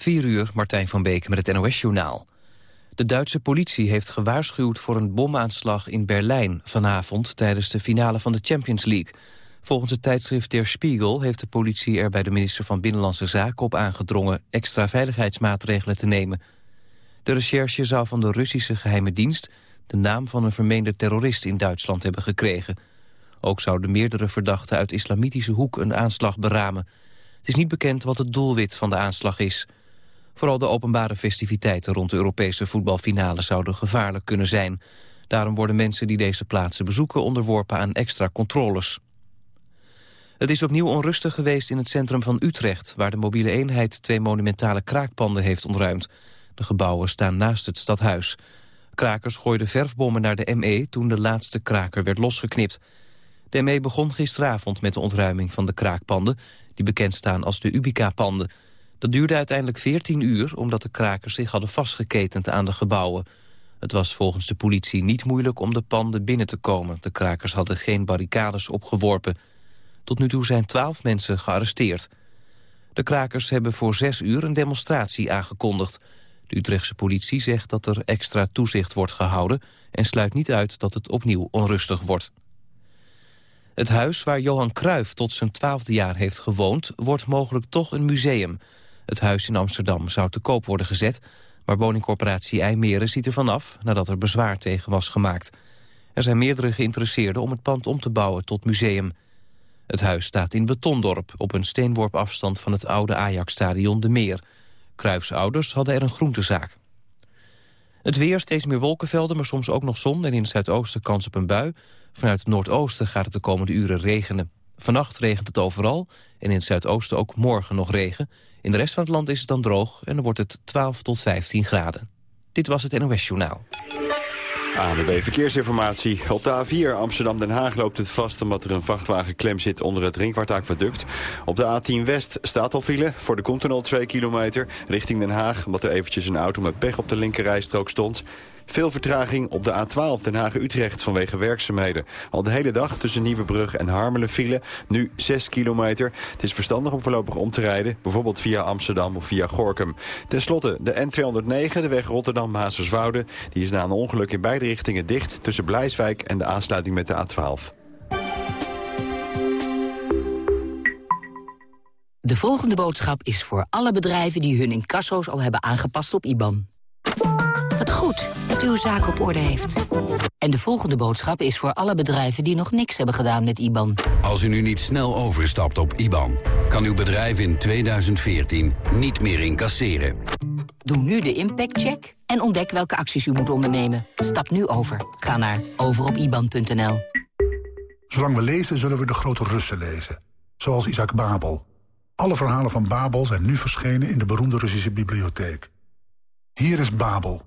4 uur, Martijn van Beek met het NOS-journaal. De Duitse politie heeft gewaarschuwd voor een bomaanslag in Berlijn... vanavond tijdens de finale van de Champions League. Volgens het tijdschrift Der Spiegel heeft de politie er bij de minister van Binnenlandse Zaken op aangedrongen... extra veiligheidsmaatregelen te nemen. De recherche zou van de Russische geheime dienst... de naam van een vermeende terrorist in Duitsland hebben gekregen. Ook zouden meerdere verdachten uit islamitische hoek een aanslag beramen. Het is niet bekend wat het doelwit van de aanslag is... Vooral de openbare festiviteiten rond de Europese voetbalfinale zouden gevaarlijk kunnen zijn. Daarom worden mensen die deze plaatsen bezoeken onderworpen aan extra controles. Het is opnieuw onrustig geweest in het centrum van Utrecht... waar de mobiele eenheid twee monumentale kraakpanden heeft ontruimd. De gebouwen staan naast het stadhuis. Krakers gooiden verfbommen naar de ME toen de laatste kraker werd losgeknipt. De ME begon gisteravond met de ontruiming van de kraakpanden... die bekend staan als de Ubica-panden... Dat duurde uiteindelijk 14 uur omdat de krakers zich hadden vastgeketend aan de gebouwen. Het was volgens de politie niet moeilijk om de panden binnen te komen. De krakers hadden geen barricades opgeworpen. Tot nu toe zijn 12 mensen gearresteerd. De krakers hebben voor zes uur een demonstratie aangekondigd. De Utrechtse politie zegt dat er extra toezicht wordt gehouden... en sluit niet uit dat het opnieuw onrustig wordt. Het huis waar Johan Cruijff tot zijn twaalfde jaar heeft gewoond... wordt mogelijk toch een museum... Het huis in Amsterdam zou te koop worden gezet... maar woningcorporatie IJmeren ziet er vanaf nadat er bezwaar tegen was gemaakt. Er zijn meerdere geïnteresseerden om het pand om te bouwen tot museum. Het huis staat in Betondorp, op een steenworp afstand van het oude Ajax-stadion De Meer. Cruijffs ouders hadden er een groentezaak. Het weer, steeds meer wolkenvelden, maar soms ook nog zon... en in het zuidoosten kans op een bui. Vanuit het noordoosten gaat het de komende uren regenen. Vannacht regent het overal en in het zuidoosten ook morgen nog regen. In de rest van het land is het dan droog en dan wordt het 12 tot 15 graden. Dit was het NOS Journaal. ANWB Verkeersinformatie. Op de A4 Amsterdam-Den Haag loopt het vast... omdat er een vrachtwagen klem zit onder het ringkwartaakvaduct. Op de A10 West staat al file voor de Continental 2 kilometer... richting Den Haag, omdat er eventjes een auto met pech op de linkerrijstrook stond. Veel vertraging op de A12 Den Haag-Utrecht vanwege werkzaamheden. Al de hele dag tussen Nieuwebrug en Harmelen file. Nu 6 kilometer. Het is verstandig om voorlopig om te rijden. Bijvoorbeeld via Amsterdam of via Gorkum. Ten slotte de N209, de weg Rotterdam-Hazerswoude. Die is na een ongeluk in beide richtingen dicht... tussen Blijswijk en de aansluiting met de A12. De volgende boodschap is voor alle bedrijven die hun incasso's al hebben aangepast op IBAN. Wat goed dat uw zaak op orde heeft. En de volgende boodschap is voor alle bedrijven die nog niks hebben gedaan met IBAN. Als u nu niet snel overstapt op IBAN, kan uw bedrijf in 2014 niet meer incasseren. Doe nu de impactcheck en ontdek welke acties u moet ondernemen. Stap nu over. Ga naar overopiban.nl. Zolang we lezen, zullen we de grote Russen lezen. Zoals Isaac Babel. Alle verhalen van Babel zijn nu verschenen in de beroemde Russische bibliotheek. Hier is Babel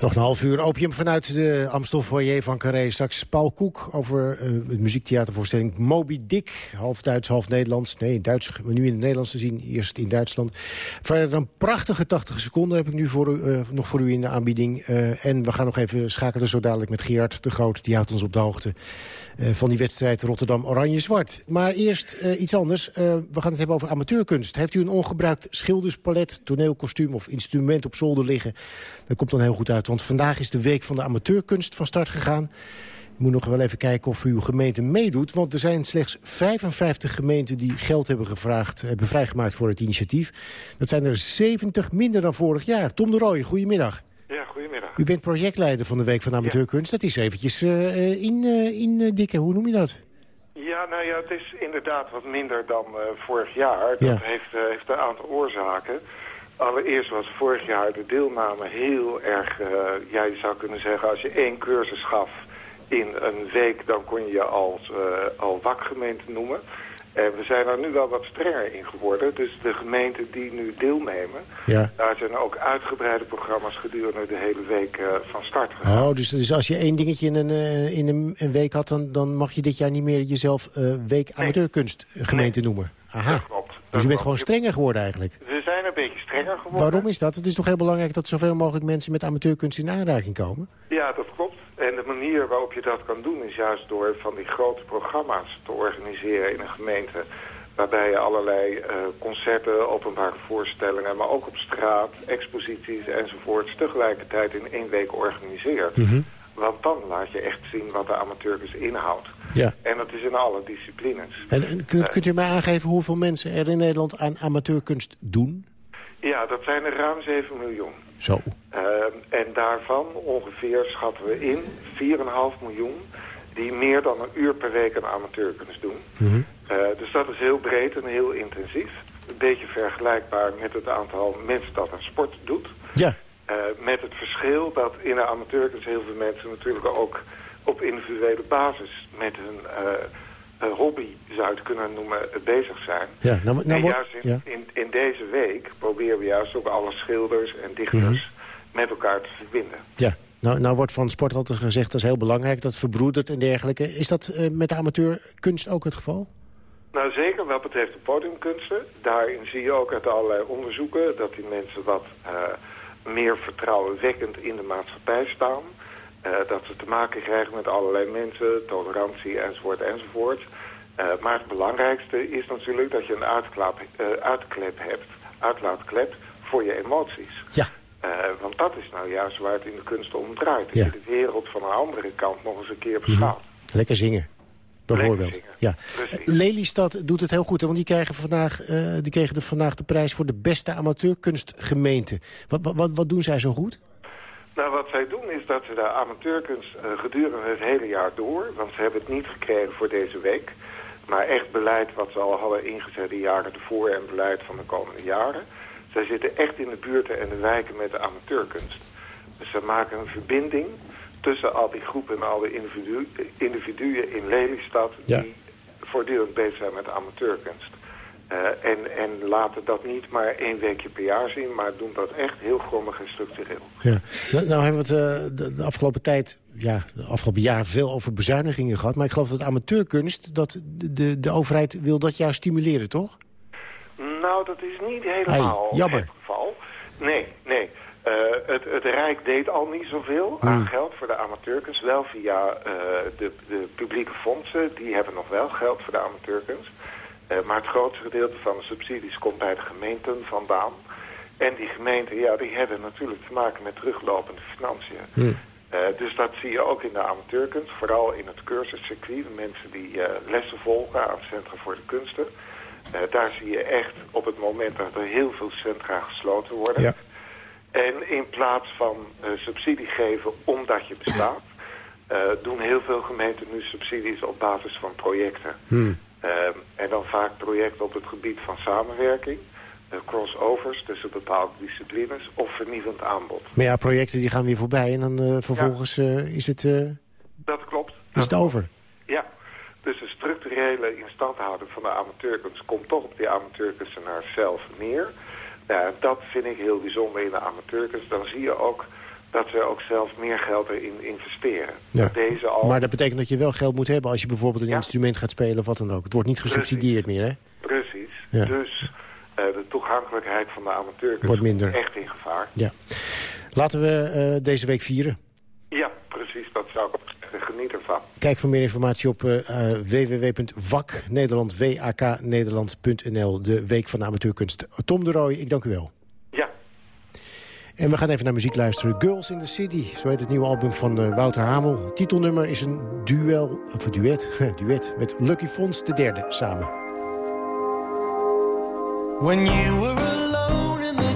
Nog een half uur opium vanuit de Amstel foyer van Carré. Straks Paul Koek over uh, de muziektheatervoorstelling Moby Dick. Half Duits, half Nederlands. Nee, Duits, nu in het Nederlands te zien. Eerst in Duitsland. Verder een prachtige 80 seconden heb ik nu voor u, uh, nog voor u in de aanbieding. Uh, en we gaan nog even schakelen zo dadelijk met Gerard de Groot. Die houdt ons op de hoogte van die wedstrijd Rotterdam-Oranje-Zwart. Maar eerst iets anders. We gaan het hebben over amateurkunst. Heeft u een ongebruikt schilderspalet, toneelkostuum of instrument op zolder liggen? Dat komt dan heel goed uit Want vandaag is de Week van de Amateurkunst van start gegaan. Ik moet nog wel even kijken of uw gemeente meedoet. Want er zijn slechts 55 gemeenten die geld hebben gevraagd... hebben vrijgemaakt voor het initiatief. Dat zijn er 70 minder dan vorig jaar. Tom de Rooij, goedemiddag. Ja, goedemiddag. U bent projectleider van de Week van de Amateurkunst. Dat is eventjes uh, in, uh, in dikke, hoe noem je dat? Ja, nou ja, het is inderdaad wat minder dan vorig jaar. Dat Ja. heeft, heeft een aantal oorzaken. Allereerst was vorig jaar de deelname heel erg... eh, ja, je zou kunnen zeggen, als je één cursus gaf in een week... dan kon je je als, eh, al wakgemeente noemen. En we zijn er nu wel wat strenger in geworden. Dus de gemeenten die nu deelnemen... Ja. daar zijn ook uitgebreide programma's gedurende de hele week eh, van start gegaan. Oh, dus, dus als je één dingetje in een, in een, een week had... Dan, dan mag je dit jaar niet meer jezelf Week Amateurkunst gemeente noemen. Aha. Dus u bent gewoon strenger geworden eigenlijk. We zijn een beetje strenger geworden. Waarom is dat? Het is toch heel belangrijk dat zoveel mogelijk mensen met amateurkunst in aanraking komen? Ja, dat klopt. En de manier waarop je dat kan doen is juist door van die grote programma's te organiseren in een gemeente. Waarbij je allerlei eh, concerten, openbare voorstellingen, maar ook op straat, exposities enzovoorts tegelijkertijd in één week organiseert. Want dan laat je echt zien wat de amateurkunst inhoudt. Ja. En dat is in alle disciplines. En, en kunt, kunt u mij aangeven hoeveel mensen er in Nederland aan amateurkunst doen? Ja, dat zijn er ruim 7 miljoen. Zo. Uh, en daarvan ongeveer schatten we in 4,5 miljoen die meer dan een uur per week een amateurkunst doen. Mhm. Uh, dus dat is heel breed en heel intensief. Een beetje vergelijkbaar met het aantal mensen dat aan sport doet. Ja. Uh, met het verschil dat in de amateurkunst heel veel mensen natuurlijk ook op individuele basis met hun uh, hobby, zou je het kunnen noemen, bezig zijn. Ja, nou, nou, en juist in, ja. in, in deze week proberen we juist ook alle schilders en dichters Mhm. met elkaar te verbinden. Ja. Nou, nou wordt van sport altijd gezegd, dat is heel belangrijk, dat verbroedert en dergelijke. Is dat eh, met de amateurkunst ook het geval? Nou zeker wat betreft de podiumkunsten. Daarin zie je ook uit allerlei onderzoeken dat die mensen wat uh, meer vertrouwenwekkend in de maatschappij staan. Uh, dat ze te maken krijgen met allerlei mensen, tolerantie enzovoort enzovoort. Uh, maar het belangrijkste is natuurlijk dat je een uitklap, uitklep hebt, uitlaatklep voor je emoties. Ja. Want dat is nou juist waar het in de kunst om draait. Ja. Dat je de wereld van een andere kant nog eens een keer beschouwt. Lekker zingen. Bijvoorbeeld. Lekker Ja. Precies. Lelystad doet het heel goed, hè, want die kregen, vandaag, die kregen de, vandaag de prijs voor de beste amateurkunstgemeente. Wat, wat, wat doen zij zo goed? Nou, wat zij doen dat ze de amateurkunst uh, gedurende het hele jaar door... want ze hebben het niet gekregen voor deze week... maar echt beleid wat ze al hadden ingezet de jaren ervoor... en beleid van de komende jaren. Zij zitten echt in de buurten en de wijken met de amateurkunst. Dus ze maken een verbinding tussen al die groepen en al die individu individuen in Lelystad... Ja. die voortdurend bezig zijn met de amateurkunst. Uh, en, en laten dat niet maar één weekje per jaar zien... maar doen dat echt heel grondig en structureel. Ja. Nou, nou hebben we het uh, de, de, afgelopen tijd, ja, de afgelopen jaar veel over bezuinigingen gehad. Maar ik geloof dat amateurkunst, dat de, de, de overheid wil dat juist stimuleren, toch? Nou, dat is niet helemaal hey, jammer. het geval. Nee, nee. Uh, het, het Rijk deed al niet zoveel Hmm. aan geld voor de amateurkunst. Wel via uh, de, de publieke fondsen. Die hebben nog wel geld voor de amateurkunst. Uh, maar het grootste gedeelte van de subsidies komt bij de gemeenten vandaan. En die gemeenten, ja, die hebben natuurlijk te maken met teruglopende financiën. Hmm. dus dat zie je ook in de amateurkunst. Vooral in het cursuscircuit. De mensen die lessen volgen aan het Centrum voor de Kunsten. Uh, daar zie je echt op het moment dat er heel veel centra gesloten worden. Ja. En in plaats van subsidie geven omdat je bestaat... Doen heel veel gemeenten nu subsidies op basis van projecten. Hmm. En dan vaak projecten op het gebied van samenwerking... crossovers tussen bepaalde disciplines of vernieuwend aanbod. Maar ja, projecten die gaan weer voorbij en dan uh, vervolgens ja. is het... dat klopt. Is dat het over? Ja. Dus de structurele instandhouding van de amateurkunst... komt toch op die amateurkunstenaar zelf neer. Nou, dat vind ik heel bijzonder in de amateurkunst. Dan zie je ook dat ze ook zelf meer geld erin investeren. Ja. Deze al... Maar dat betekent dat je wel geld moet hebben... als je bijvoorbeeld een ja. instrument gaat spelen of wat dan ook. Het wordt niet gesubsidieerd Precies. meer, hè? Precies. Ja. Dus uh, de toegankelijkheid van de amateurkunst wordt minder. echt in gevaar. Ja. Laten we uh, deze week vieren. Ja, precies. Dat zou ik geniet ervan. Kijk voor meer informatie op uh, www.vaknederland.nl. De Week van de Amateurkunst. Tom de Rooij, ik dank u wel. En we gaan even naar muziek luisteren. Girls in the City, zo heet het nieuwe album van uh, Wouter Hamel. Titelnummer is een duel, of een duet, duet met Lucky Fons de derde samen. When you were alone in the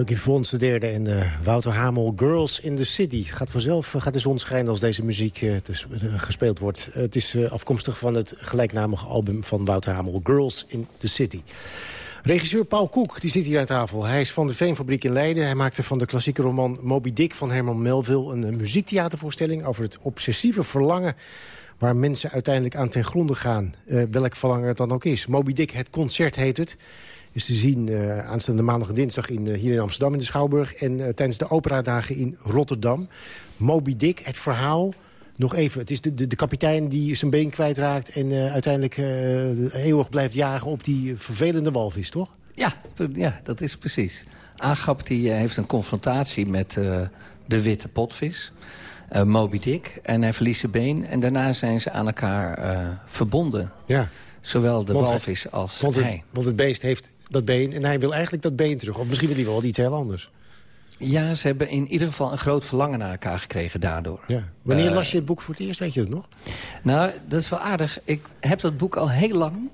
Lucky Fons de derde en eh, Wouter Hamel, Girls in the City. Gaat vanzelf, eh, gaat de zon schijnen als deze muziek eh, dus, gespeeld wordt. het is afkomstig van het gelijknamige album van Wouter Hamel, Girls in the City. Regisseur Paul Koek die zit hier aan tafel. Hij is van de Veenfabriek in Leiden. Hij maakte van de klassieke roman Moby Dick van Herman Melville... een, muziektheatervoorstelling over het obsessieve verlangen... waar mensen uiteindelijk aan ten gronde gaan. welk verlangen het dan ook is. Moby Dick, het concert heet het is te zien eh, aanstaande maandag en dinsdag in, eh, hier in Amsterdam in de Schouwburg... en eh, tijdens de operadagen in Rotterdam. Moby Dick, het verhaal... Nog even, het is de, de, de kapitein die zijn been kwijtraakt... en uiteindelijk eeuwig blijft jagen op die vervelende walvis, toch? Ja, ja dat is precies. Agap die heeft een confrontatie met de witte potvis, Moby Dick. En hij verliest zijn been en daarna zijn ze aan elkaar verbonden. Ja. Zowel de Want hij- walvis als Want hij. het, want het beest heeft dat been en hij wil eigenlijk dat been terug. Of misschien wil hij wel iets heel anders. Ja, ze hebben in ieder geval een groot verlangen naar elkaar gekregen daardoor. Ja. Wanneer Eh, las je het boek voor het eerst, weet je het nog? Nou, dat is wel aardig. Ik heb dat boek al heel lang,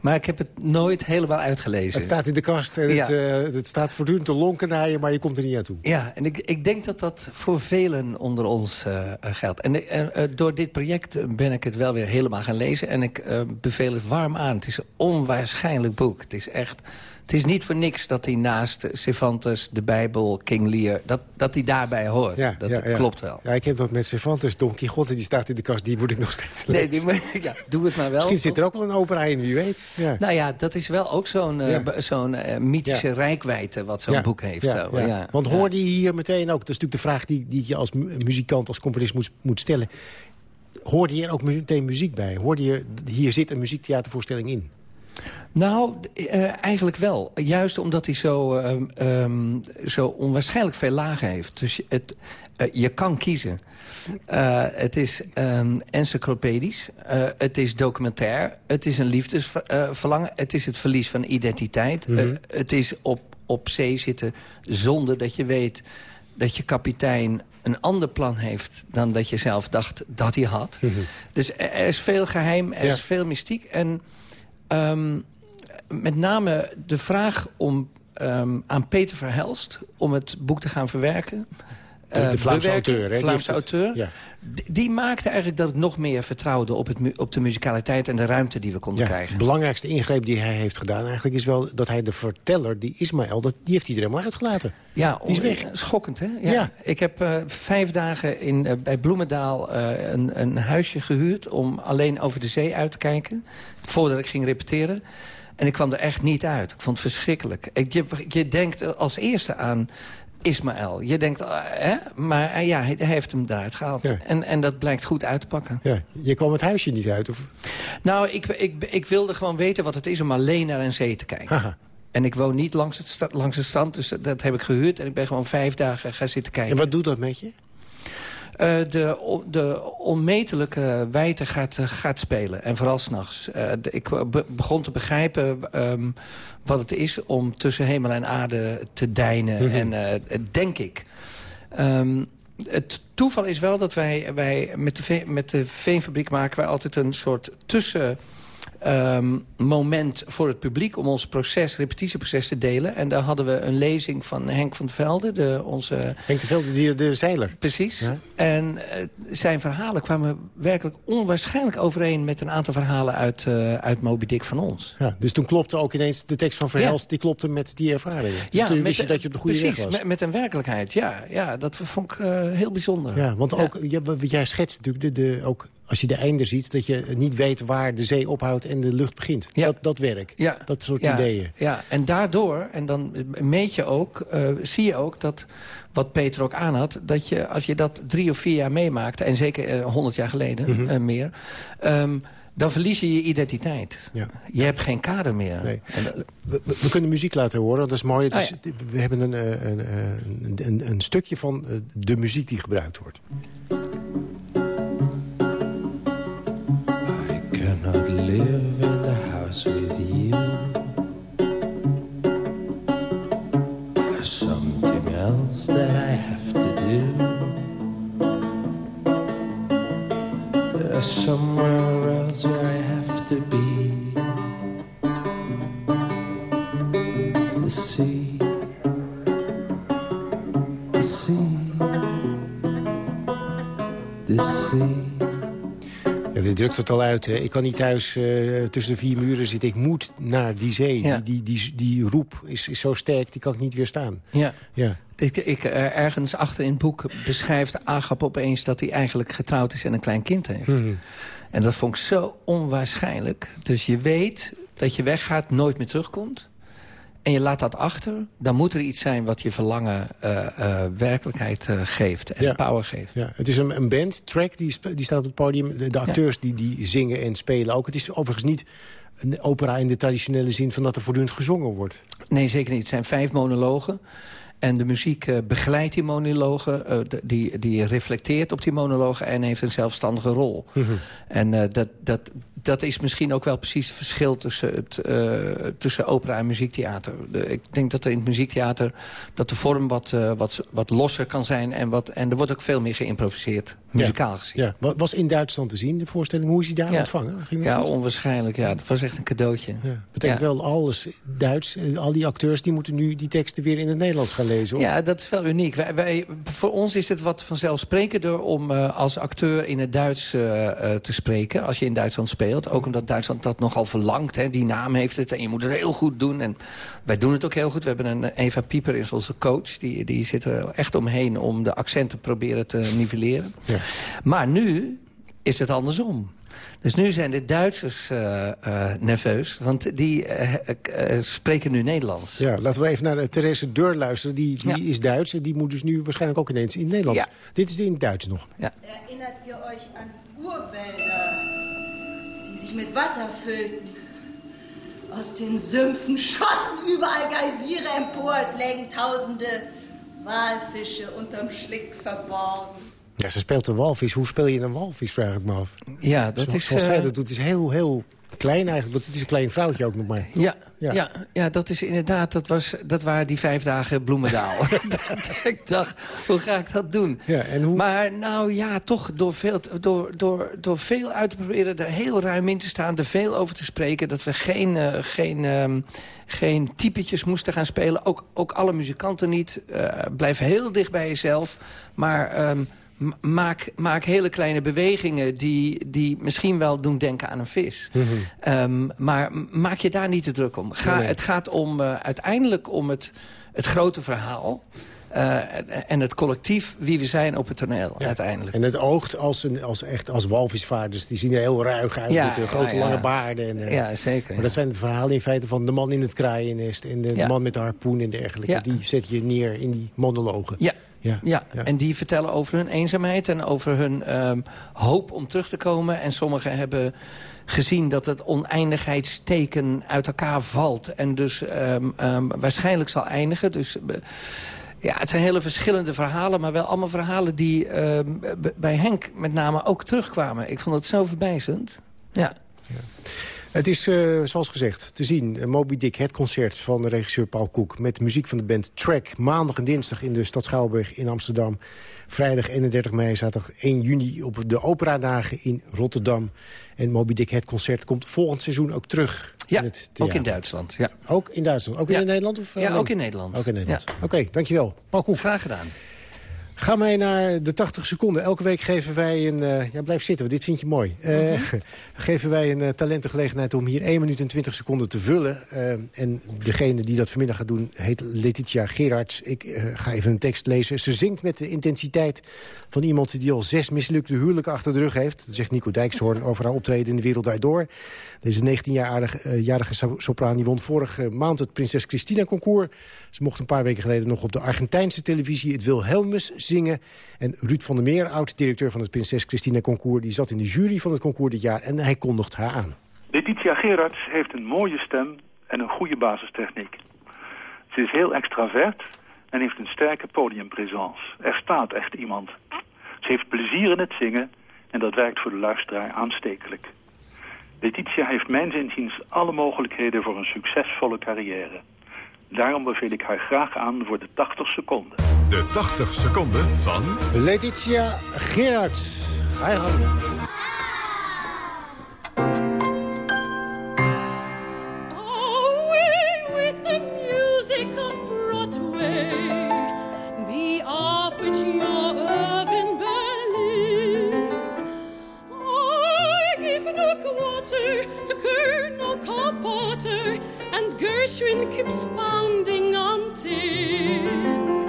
maar ik heb het nooit helemaal uitgelezen. Het staat in de kast en Ja. het, eh, het staat voortdurend te lonken naar je... maar je komt er niet aan toe. Ja, en ik, ik denk dat dat voor velen onder ons eh, geldt. En eh, door dit project ben ik het wel weer helemaal gaan lezen. En ik beveel het warm aan. Het is een onwaarschijnlijk boek. Het is echt Het is niet voor niks dat hij naast Cervantes, de Bijbel, King Lear... dat, dat hij daarbij hoort. Ja, dat ja, ja. klopt wel. Ja, ik heb dat met Cervantes, Don Quixote, die staat in de kast. Die moet ik nog steeds Nee, lezen. die, ja, doe het maar wel. Misschien zit er ook wel een opera in, wie weet. Ja. Nou ja, dat is wel ook zo'n eh, zo'n eh, mythische rijkwijde... wat zo'n boek heeft. zo. Want hoorde je hier meteen ook, dat is natuurlijk de vraag die, die je als mu- muzikant, als componist moet, moet stellen. Hoorde je er ook meteen muziek bij? Hoorde je, hier zit een muziektheatervoorstelling in? Nou, eh, eigenlijk wel. Juist omdat hij zo, ehm, ehm, zo onwaarschijnlijk veel lagen heeft. Dus je- het, eh, je kan kiezen. Eh, het is ehm, encyclopedisch. Het is documentair. Het is een liefdesverlangen. het is het verlies van identiteit. Mhm. Het is op, op zee zitten zonder dat je weet dat je kapitein een ander plan heeft dan dat je zelf dacht dat hij had. Dus er er is veel geheim, er Ja. is veel mystiek. En Ehm, met name de vraag om ehm, aan Peter Verhelst... om het boek te gaan verwerken. De, eh, de Vlaamse auteur, hè? Die Vlaamse het- auteur. Ja. Die, maakte eigenlijk dat ik nog meer vertrouwde op, het, op de muzikaliteit... en de ruimte die we konden Ja, krijgen. de belangrijkste ingreep die hij heeft gedaan eigenlijk is wel dat hij de verteller, die Ismaël, dat, die heeft hij er helemaal uitgelaten. Ja, Die is weg. schokkend, hè? Ja. Ja. Ik heb eh, vijf dagen in, eh, bij Bloemendaal een, een huisje gehuurd... om alleen over de zee uit te kijken, voordat ik ging repeteren. En ik kwam er echt niet uit. Ik vond het verschrikkelijk. Ik, je, je denkt als eerste aan Ismaël. Je denkt, eh, hè? maar eh, ja, hij, heeft hem eruit gehaald. Ja. En, en dat blijkt goed uit te pakken. Ja, je kwam het huisje niet uit? Of? Nou, ik, ik, ik wilde gewoon weten wat het is om alleen naar een zee te kijken. En ik woon niet langs het, langs strand, dus dat, dat heb ik gehuurd. En ik ben gewoon vijf dagen gaan zitten kijken. En wat doet dat met je? Eh, de, de onmetelijke wijte gaat, eh, gaat spelen. En vooral s'nachts. Uh, ik be- begon te begrijpen ehm, wat het is om tussen hemel en aarde te deinen. Mhm. En eh, denk ik. Ehm, het toeval is wel dat wij, wij met, de ve- met de veenfabriek maken wij altijd een soort tussen... ehm, moment voor het publiek om ons proces, repetitieproces te delen. En daar hadden we een lezing van Henk van Velde, de, onze Henk de Velde, de, de zeiler. Precies. Ja. En eh, zijn verhalen kwamen werkelijk onwaarschijnlijk overeen... met een aantal verhalen uit, eh, uit Moby Dick van ons. Ja, dus toen klopte ook ineens de tekst van Verhelst, die klopte met die ervaringen. Dus toen wist je dat je op de goede precies, weg was. Met, met een werkelijkheid, ja. ja dat vond ik eh, heel bijzonder. Ja, want ook, ja, wat jij schetst natuurlijk, de, de, ook als je de einde ziet... dat je niet weet waar de zee ophoudt en de lucht begint. Ja. Dat, dat werk, Ja. dat soort ja, ideeën. Ja, en daardoor, en dan meet je ook, eh, zie je ook dat, wat Peter ook aanhad... dat je, als je dat drie of vier jaar meemaakt, en zeker honderd jaar geleden Mhm. eh, meer... ehm, dan verlies je je identiteit. Ja. Je hebt geen kader meer. Nee. We, kunnen muziek laten horen, dat is mooi. Het is, Ah, We hebben een, eh, een, eh, een, een, stukje van eh, de muziek die gebruikt wordt. There's somewhere else where I have to be. The sea. The sea. The sea. Ja, dit drukt het al uit. Hè. Ik kan niet thuis eh, tussen de vier muren zitten. Ik moet naar die zee. Ja. Die, die, die, die roep is, is zo sterk, die kan ik niet weerstaan. Ja. Ja. Ik, ik, eh, ergens achter in het boek beschrijft Agap opeens... dat hij eigenlijk getrouwd is en een klein kind heeft. Mhm. En dat vond ik zo onwaarschijnlijk. Dus je weet dat je weggaat, nooit meer terugkomt. En je laat dat achter. Dan moet er iets zijn wat je verlangen eh, eh, werkelijkheid geeft. En Ja. power geeft. Ja, het is een, een band, track, die, die staat op het podium. De, de acteurs die, die zingen en spelen ook. Het is overigens niet een opera in de traditionele zin... van dat er voortdurend gezongen wordt. Nee, zeker niet. Het zijn vijf monologen. En de muziek eh, begeleidt die monologen. eh, die, die reflecteert op die monologen en heeft een zelfstandige rol. En eh, dat, dat, dat is misschien ook wel precies het verschil tussen, het, tussen opera en muziektheater. De, ik denk dat er in het muziektheater dat de vorm wat, wat, wat losser kan zijn. En, wat, en er wordt ook veel meer geïmproviseerd. Muzikaal gezien. Ja. Wa- Was in Duitsland te zien, de voorstelling. Hoe is die daar Ja. ontvangen? Ging Ja, goed? onwaarschijnlijk. Ja, dat was echt een cadeautje. Betekent Ja. wel alles Duits. Eh, Al die acteurs die moeten nu die teksten weer in het Nederlands gaan lezen. Hoor. Ja, dat is wel uniek. Wij, wij, voor ons is het wat vanzelfsprekender om eh, als acteur in het Duits eh, te spreken. Als je in Duitsland speelt. Ook omdat Duitsland dat nogal verlangt. Hè. Die naam heeft het en je moet het heel goed doen. En wij doen het ook heel goed. We hebben een Eva Pieper is onze coach. Die, die zit er echt omheen om de accenten proberen te nivelleren. Ja. Maar nu is het andersom. Dus nu zijn de Duitsers eh, eh, nerveus, want die eh, spreken nu Nederlands. Ja, laten we even naar uh, Therese Deur luisteren. Die, die is Duits en die moet dus nu waarschijnlijk ook ineens in het Nederlands. Ja. Dit is in het Duits nog. Ja. Erinnert ihr euch an Urwälder, die sich mit Wasser füllten? Aus den Sümpfen schossen überall Geysire empor, als lägen tausende Walfische unterm Schlick verborgen. Ja, ze speelt een walvis. Hoe speel je een walvis, vraag ik me af. Ja, dat Zoals- is... Zoals zij eh, dat doet, is heel, heel klein eigenlijk. Want het is een klein vrouwtje ook nog maar. Ja, Ja. ja. Ja, dat is inderdaad, dat, was, dat waren die vijf dagen Bloemendaal. dat ik dacht, hoe ga ik dat doen? Ja, en hoe... Maar nou ja, toch door veel, door, door, door veel uit te proberen... er heel ruim in te staan, er veel over te spreken... dat we geen, eh, geen, ehm, geen typetjes moesten gaan spelen. Ook, ook alle muzikanten niet. Eh, blijf heel dicht bij jezelf. Maar... ehm, Maak, maak hele kleine bewegingen die, die misschien wel doen denken aan een vis. Ehm, maar maak je daar niet te druk om. Ga, Nee. Het gaat om, eh, uiteindelijk om het, het grote verhaal. eh, en- het collectief wie we zijn op het toneel uiteindelijk. En het oogt als, een, als, echt als walvisvaarders. Die zien er heel ruig uit Ja, met uh, grote ja, lange baarden. En, eh, Ja, zeker. Maar dat zijn de verhalen in feite van de man in het kraaiennest... en de, man met de harpoen en dergelijke. Die zet je neer in die monologen. Ja. Ja. Ja. en die vertellen over hun eenzaamheid en over hun ehm, hoop om terug te komen. En sommigen hebben gezien dat het oneindigheidsteken uit elkaar valt... en dus ehm, ehm, waarschijnlijk zal eindigen. Dus eh, ja, het zijn hele verschillende verhalen... maar wel allemaal verhalen die ehm, bij Henk met name ook terugkwamen. Ik vond het zo verbijzend. Ja. Het is, eh, zoals gezegd, te zien. eh, Moby Dick, het concert van regisseur Paul Koek... met muziek van de band Track. Maandag en dinsdag in de stad Schouwburg in Amsterdam. Vrijdag 31 mei, zaterdag 1 juni op de Operadagen in Rotterdam. En Moby Dick, het concert, komt volgend seizoen ook terug. Ja, in het ook in Duitsland. Ja, Ook in Duitsland? Ook Ja. in Nederland? Of, eh, ja alleen? ook in Nederland. Ook in Nederland. Ja. Oké, dankjewel. Paul Koek. Graag gedaan. Ga mee naar de 80 seconden. Elke week geven wij een... eh, ja, blijf zitten, want dit vind je mooi. Mhm. geven wij een uh, talentengelegenheid om hier 1 minuut en 20 seconden te vullen. Uh, en degene die dat vanmiddag gaat doen heet Letitia Gerards. Ik uh, ga even een tekst lezen. Ze zingt met de intensiteit van iemand die al zes mislukte huwelijken achter de rug heeft. Dat zegt Nico Dijkshoorn over haar optreden in de Wereld Draait Door. Deze 19-jarige sopraan die won vorige maand het Prinses Christina Concours. Ze mocht een paar weken geleden nog op de Argentijnse televisie het Wilhelmus zingen. En Ruud van der Meer, oud-directeur van het Prinses Christina Concours... die zat in de jury van het concours dit jaar en hij kondigt haar aan. Letitia Gerards heeft een mooie stem en een goede basistechniek. Ze is heel extravert en heeft een sterke podiumpresence. Er staat echt iemand. Ze heeft plezier in het zingen en dat werkt voor de luisteraar aanstekelijk. Letitia heeft mijn zinziens alle mogelijkheden voor een succesvolle carrière. Daarom beveel ik haar graag aan voor de 80 seconden. De 80 seconden van... Letitia Gerards. Ga je gang. To Colonel Carpenter, Gershwin keeps pounding on tin.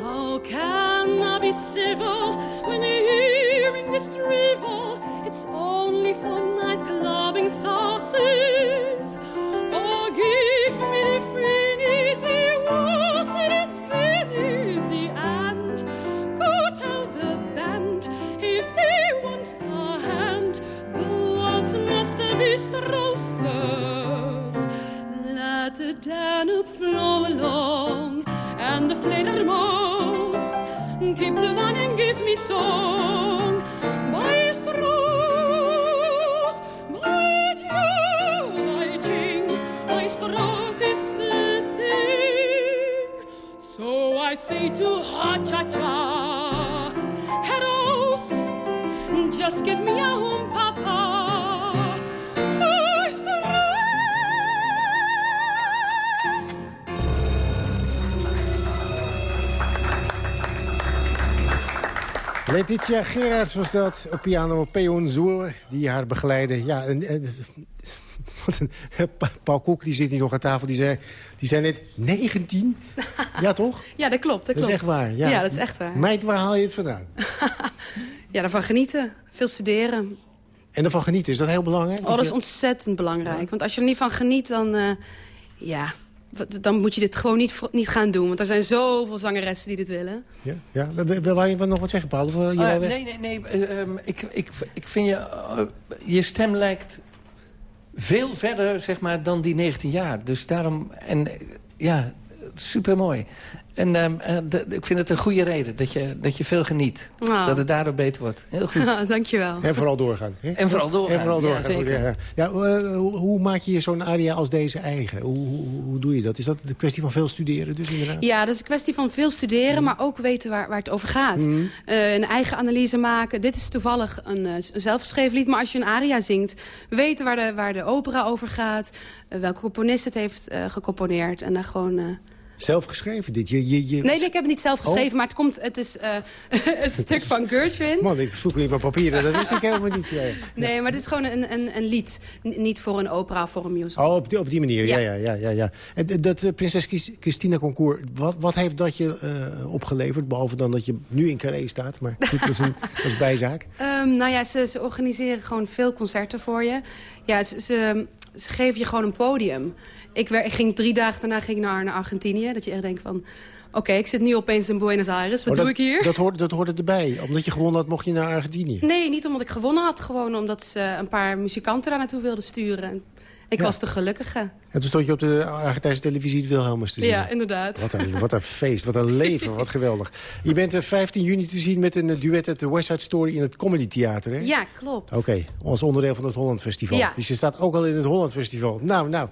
How can I be civil when hearing this drivel? It's only for nightclubbing sauces. Oh, give me the Finity, what it is Finity, and go tell the band if they want a hand, the words must be Strauss's. Danube flow along, and the Fledermaus keep to one and give me song. By Joe, by Ching, by Strauss is the thing. So I say to Ha Cha Cha, Heros, Just give me a home, Letitia Gerards was dat op piano Peon Zoer, die haar begeleidde. Ja, en, Paul Koek die zit hier nog aan tafel, die zei, die zei net 19. Ja, toch? Ja, dat klopt. Dat, Dat is echt waar. Ja. Ja. dat is echt waar. Meid, waar haal je het vandaan? Ja, daarvan genieten. Veel studeren. En ervan genieten, is dat heel belangrijk? Oh, dat is ontzettend belangrijk. Want als je er niet van geniet, dan... eh, ja, dan moet je dit gewoon niet, niet gaan doen. Want er zijn zoveel zangeressen die dit willen. Ja, ja. Wil- wil- Wil je nog wat zeggen, Paul? Of, Eh, weg? nee, nee, nee. eh, ehm, ik, ik, ik vind je... eh, je stem lijkt veel verder, zeg maar, dan die 19 jaar. Dus daarom... En ja, supermooi. En ehm, eh, de- ik vind het een goede reden dat je, dat je veel geniet. Nou. Dat het daardoor beter wordt. Heel goed. Dankjewel. En vooral doorgaan. hè? En vooral doorgaan, En vooral doorgaan. Ja, ja. Ja, eh, hoe, hoe maak je je zo'n aria als deze eigen? Hoe, hoe, hoe doe je dat? Is dat de kwestie van veel studeren dus inderdaad? Ja, dat is een kwestie van veel studeren, maar ook weten waar, waar het over gaat. Mhm. Eh, een eigen analyse maken. Dit is toevallig een, eh, een zelfgeschreven lied, maar als je een aria zingt... weten waar de, waar de opera over gaat, welke componist het heeft gecomponeerd... en daar gewoon... eh, Zelf geschreven dit? Je, je, je... Nee, nee, ik heb het niet zelf Oh. geschreven, maar het, komt, het is eh, een stuk van Gershwin. Man, ik zoek weer mijn papieren. Dat wist ik helemaal niet. Ja. Nee, maar dit is gewoon een, een, een lied. N- niet voor een opera voor een musical. Oh, op die, op die manier. Ja, Ja. ja, ja. ja. En dat eh, Prinses Chris- Christina Concours, wat, wat heeft dat je eh, opgeleverd? Behalve dan dat je nu in Carré staat. Maar goed, dat is een dat is bijzaak. Ehm, nou ja, ze, ze organiseren gewoon veel concerten voor je. Ja, ze, ze, ze geven je gewoon een podium. Ik, ging drie dagen daarna ging ik naar, naar Argentinië. Dat je echt denkt van... Oké, ik zit nu opeens in Buenos Aires. Wat Oh, doe ik hier? Dat hoort, dat hoort erbij. Omdat je gewonnen had, mocht je naar Argentinië. Nee, niet omdat ik gewonnen had. Gewoon omdat ze een paar muzikanten daar naartoe wilden sturen. En Ik Ja. was de gelukkige. En toen stond je op de Argentijnse televisie het Wilhelmus te zien. Ja, inderdaad. Wat een, wat een feest, wat een leven, wat geweldig. Je bent er 15 juni te zien met een eh, duet uit de West Side Story in het Comedy Theater, hè? Ja, klopt. Oké, als onderdeel van het Holland Festival. Ja. Dus je staat ook al in het Holland Festival. Nou, nou,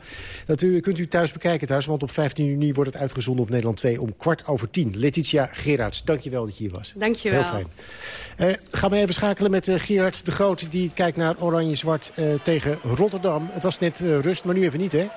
dat u, kunt u thuis bekijken thuis, want op 15 juni wordt het uitgezonden op Nederland 2 om kwart over tien. Letitia Gerards, dankjewel dat je hier was. Dankjewel. Heel fijn. Eh gaan we even schakelen met eh, Gerard de Groot. Die kijkt naar Oranje-Zwart eh, tegen Rotterdam. Het was net eh, rust, maar nu even niet, hè?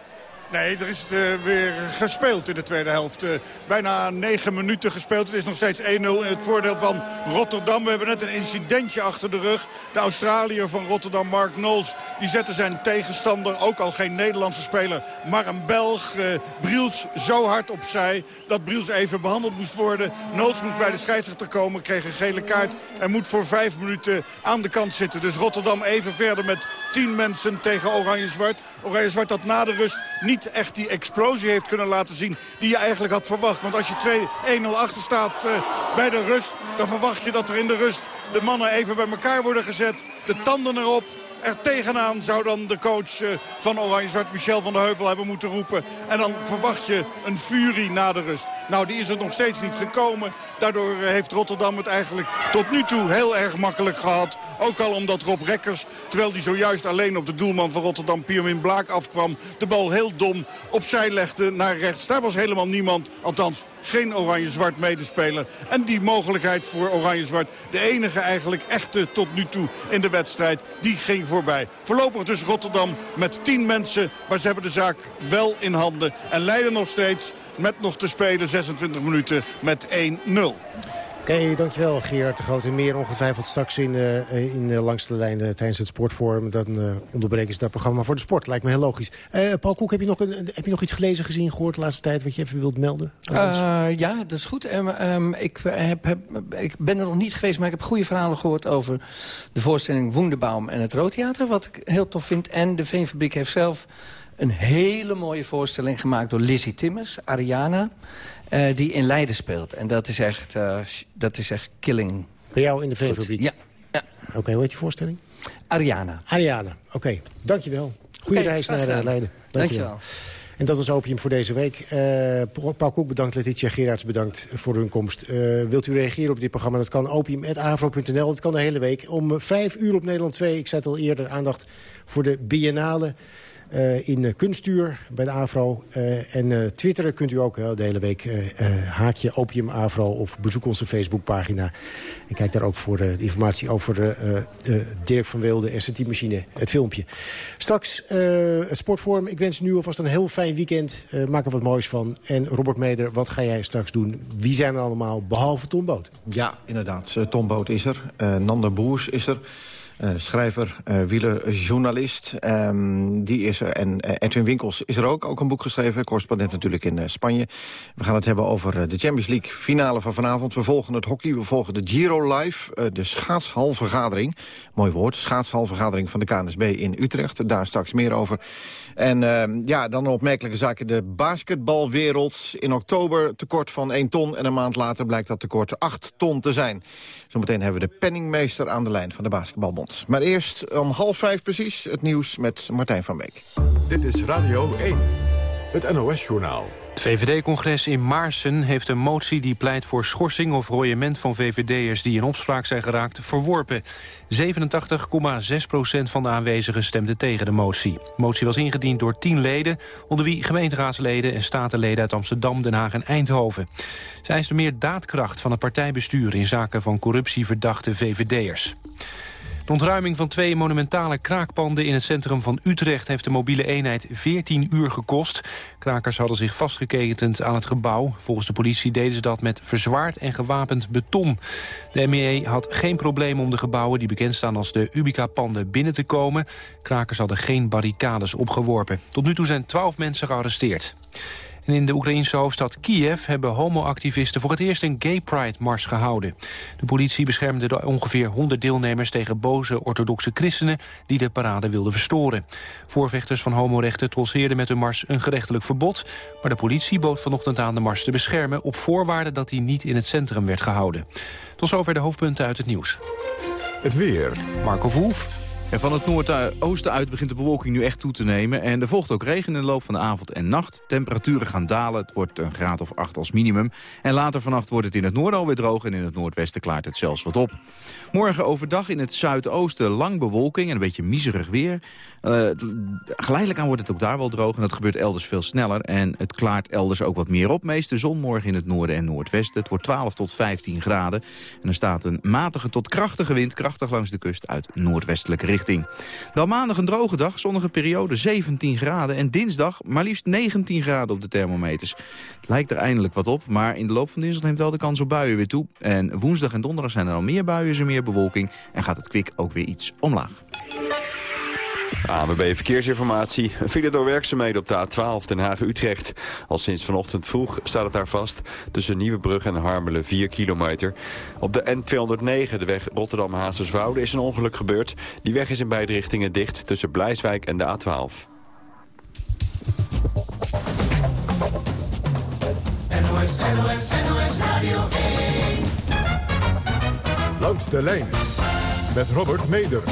Nee, er is eh, weer gespeeld in de tweede helft. Eh, bijna negen minuten gespeeld. Het is nog steeds 1-0 in het voordeel van Rotterdam. We hebben net een incidentje achter de rug. De Australiër van Rotterdam, Mark Knowles, die zette zijn tegenstander, ook al geen Nederlandse speler, maar een Belg, eh, Briels, zo hard opzij dat Briels even behandeld moest worden. Knowles moest bij de scheidsrechter komen, kreeg een gele kaart en moet voor vijf minuten aan de kant zitten. Dus Rotterdam even verder met tien mensen tegen Oranje-Zwart. Oranje-Zwart dat na de rust niet echt die explosie heeft kunnen laten zien die je eigenlijk had verwacht. Want als je 2-1-0 achter staat eh, bij de rust, dan verwacht je dat er in de rust de mannen even bij elkaar worden gezet. De tanden erop. Er tegenaan zou dan de coach eh, van Oranje-Zwart, Michel van der Heuvel, hebben moeten roepen. En dan verwacht je een furie na de rust. Nou, die is er nog steeds niet gekomen. Daardoor eh, heeft Rotterdam het eigenlijk tot nu toe heel erg makkelijk gehad. Ook al omdat Rob Rekkers, terwijl hij zojuist alleen op de doelman van Rotterdam, Piermin Blaak, afkwam... de bal heel dom opzij legde naar rechts. Daar was helemaal niemand, althans geen Oranje-Zwart medespeler. En die mogelijkheid voor Oranje-Zwart, de enige eigenlijk echte tot nu toe in de wedstrijd, die ging voorbij. Voorlopig dus Rotterdam met 10 mensen, maar ze hebben de zaak wel in handen. En leiden nog steeds met nog te spelen 26 minuten met 1-0. Oké, dankjewel Gerard de Groot. En meer ongetwijfeld straks in, eh, in eh, langs de lijn eh, tijdens het sportforum. Dan eh, onderbreken ze dat programma voor de sport. Lijkt me heel logisch. Eh, Paul Koek, heb je, nog een, heb je nog iets gelezen, gezien, gehoord de laatste tijd... wat je even wilt melden? Eh, ja, dat is goed. Ehm, ehm, ik, heb, heb, ik ben er nog niet geweest, maar ik heb goede verhalen gehoord... over de voorstelling Woenderbaum en het Roodtheater, wat ik heel tof vind. En de Veenfabriek heeft zelf een hele mooie voorstelling gemaakt... door Lizzie Timmers, Ariana, eh, die in Leiden speelt. En dat is echt, eh, dat is echt killing. Bij jou in de Veenfabriek? Ja. ja. Oké, hoe heet je voorstelling? Ariana. Ariana, oké. Dankjewel. Goeie Oké, reis naar eh. Leiden. Dankjewel. En dat was Opium voor deze week. Eh, Paul Koek bedankt, Letitia Gerards bedankt voor hun komst. Wilt u reageren op dit programma? Dat kan opium.avro.nl. Dat kan de hele week. Om vijf uur op Nederland 2, ik zei het al eerder, aandacht voor de biennale. Eh, in Kunstuur bij de AVRO. Uh, en twitteren kunt u ook de hele week haakje Opium AVRO... of bezoek onze Facebookpagina. En kijk daar ook voor de informatie over Dirk van Wilde en zijn teammachine, het filmpje. Straks het sportforum. Ik wens nu alvast een heel fijn weekend. maak er wat moois van. En Robert Meder, wat ga jij straks doen? Wie zijn er allemaal, behalve Tom Boot? Ja, inderdaad. Tom Boot is er. Nander Boers is er. Uh, schrijver, uh, wielerjournalist. Um, die is er. En uh, Edwin Winkels is er ook. Ook een boek geschreven. Correspondent natuurlijk in Spanje. We gaan het hebben over de Champions League finale van vanavond. We volgen het hockey. We volgen de Giro Live. de schaatshalvergadering. Mooi woord. Schaatshalvergadering van de KNSB in Utrecht. Daar straks meer over. En uh, ja, dan een opmerkelijke zaak de basketbalwereld. In oktober tekort van 1 ton en een maand later blijkt dat tekort 8 ton te zijn. Zometeen hebben we de penningmeester aan de lijn van de Basketbalbond. Maar eerst om half vijf precies het nieuws met Martijn van Beek. Dit is Radio 1, het NOS-journaal. VVD-congres in Maarsen heeft een motie die pleit voor schorsing of royement van VVD'ers die in opspraak zijn geraakt verworpen. 87,6% van de aanwezigen stemde tegen de motie. De motie was ingediend door tien leden, onder wie gemeenteraadsleden en statenleden uit Amsterdam, Den Haag en Eindhoven. Zij eisten meer daadkracht van het partijbestuur in zaken van corruptieverdachte VVD'ers. De ontruiming van twee monumentale kraakpanden in het centrum van Utrecht... heeft de mobiele eenheid 14 uur gekost. Krakers hadden zich vastgeketend aan het gebouw. Volgens de politie deden ze dat met verzwaard en gewapend beton. De MEE had geen probleem om de gebouwen die bekend staan als de Ubica-panden binnen te komen. Krakers hadden geen barricades opgeworpen. Tot nu toe zijn 12 mensen gearresteerd. En in de Oekraïnse hoofdstad Kiev hebben homoactivisten voor het eerst een gay pride-mars gehouden. De politie beschermde de ongeveer 100 deelnemers tegen boze orthodoxe christenen die de parade wilden verstoren. Voorvechters van homorechten trotseerden met hun mars een gerechtelijk verbod, maar de politie bood vanochtend aan de mars te beschermen op voorwaarde dat hij niet in het centrum werd gehouden. Tot zover de hoofdpunten uit het nieuws. Het weer. Marco Verhoef. En van het noordoosten uit begint de bewolking nu echt toe te nemen. En er volgt ook regen in de loop van de avond en nacht. Temperaturen gaan dalen. Het wordt een graad of 8 als minimum. En later vannacht wordt het in het noorden alweer droog. En in het noordwesten klaart het zelfs wat op. Morgen overdag in het zuidoosten lang bewolking en een beetje miserig weer. Uh, geleidelijk aan wordt het ook daar wel droog. En dat gebeurt elders veel sneller. En het klaart elders ook wat meer op. Meeste zon morgen in het noorden en noordwesten. Het wordt 12 tot 15 graden. En er staat een matige tot krachtige wind. Krachtig langs de kust uit noordwestelijke richting. Dan maandag een droge dag, zonnige periode 17 graden. En dinsdag maar liefst 19 graden op de thermometers. Het lijkt er eindelijk wat op, maar in de loop van dinsdag neemt wel de kans op buien weer toe. En woensdag en donderdag zijn er al meer buien, er meer bewolking. En gaat het kwik ook weer iets omlaag. ANWB Verkeersinformatie. Een file door werkzaamheden op de A12 Den Haag-Utrecht. Al sinds vanochtend vroeg staat het daar vast. Tussen Nieuwebrug en Harmelen 4 kilometer. Op de N209, de weg Rotterdam-Hazerswoude, is een ongeluk gebeurd. Die weg is in beide richtingen dicht tussen Blijswijk en de A12. NOS, NOS, NOS Radio 1. Langs de lijn met Robert Meder.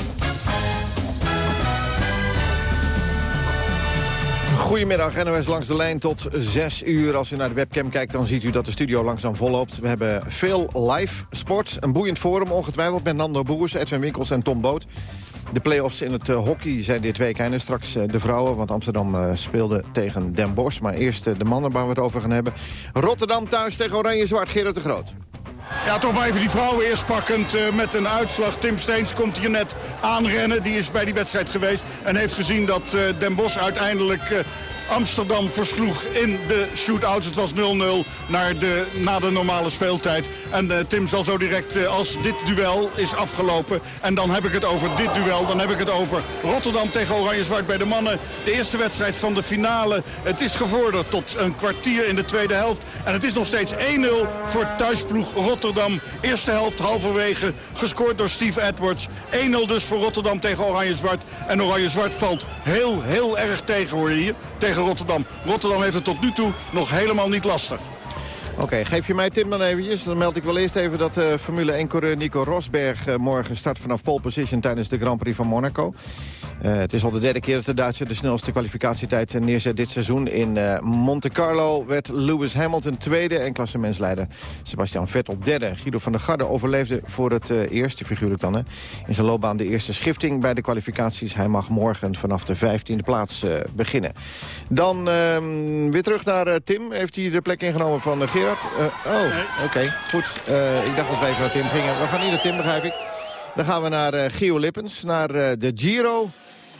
Goedemiddag, NOS langs de lijn tot 6 uur. Als u naar de webcam kijkt, dan ziet u dat de studio langzaam volloopt. We hebben veel live sports, een boeiend forum ongetwijfeld... met Nando Boers, Edwin Winkels en Tom Boot. De play-offs in het uh, hockey zijn dit week en straks uh, de vrouwen... want Amsterdam uh, speelde tegen Den Bosch. Maar eerst de mannen waar we het over gaan hebben. Rotterdam thuis tegen Oranje-Zwart, Gerard de Groot. Ja, toch maar even die vrouwen eerst pakkend uh, met een uitslag. Tim Steens komt hier net aanrennen. Die is bij die wedstrijd geweest en heeft gezien dat uh, Den Bosch uiteindelijk... Amsterdam versloeg in de shootouts. Het was 0-0 naar de, na de normale speeltijd. En uh, Tim zal zo direct, uh, als dit duel is afgelopen... en dan heb ik het over dit duel, dan heb ik het over Rotterdam tegen Oranje-Zwart bij de mannen. De eerste wedstrijd van de finale. Het is gevorderd tot een kwartier in de tweede helft. En het is nog steeds 1-0 voor thuisploeg Rotterdam. Eerste helft halverwege, gescoord door Steve Edwards. 1-0 dus voor Rotterdam tegen Oranje-Zwart. En Oranje-Zwart valt heel, heel erg tegen hoor hier. Tegen Rotterdam. Rotterdam heeft het tot nu toe nog helemaal niet lastig. Oké, geef je mij Tim dan eventjes. Dan meld ik wel eerst even dat uh, Formule 1-coureur Nico Rosberg... Uh, morgen start vanaf pole position tijdens de Grand Prix van Monaco. Uh, het is al de derde keer dat de Duitser de snelste kwalificatietijd neerzet dit seizoen. In Monte Carlo werd Lewis Hamilton tweede en klassementsleider Sebastian Vettel derde. Guido van der Garde overleefde voor het eerste, figuurlijk dan, hè, in zijn loopbaan de eerste schifting bij de kwalificaties. Hij mag morgen vanaf de vijftiende plaats beginnen. Dan ehm, weer terug naar Tim. Heeft hij de plek ingenomen van Gerard? Uh, oh, oké. Goed. Uh, ik dacht dat we even naar Tim gingen. We gaan niet naar Tim, begrijp ik. Dan gaan we naar uh, Gio Lippens, naar de Giro.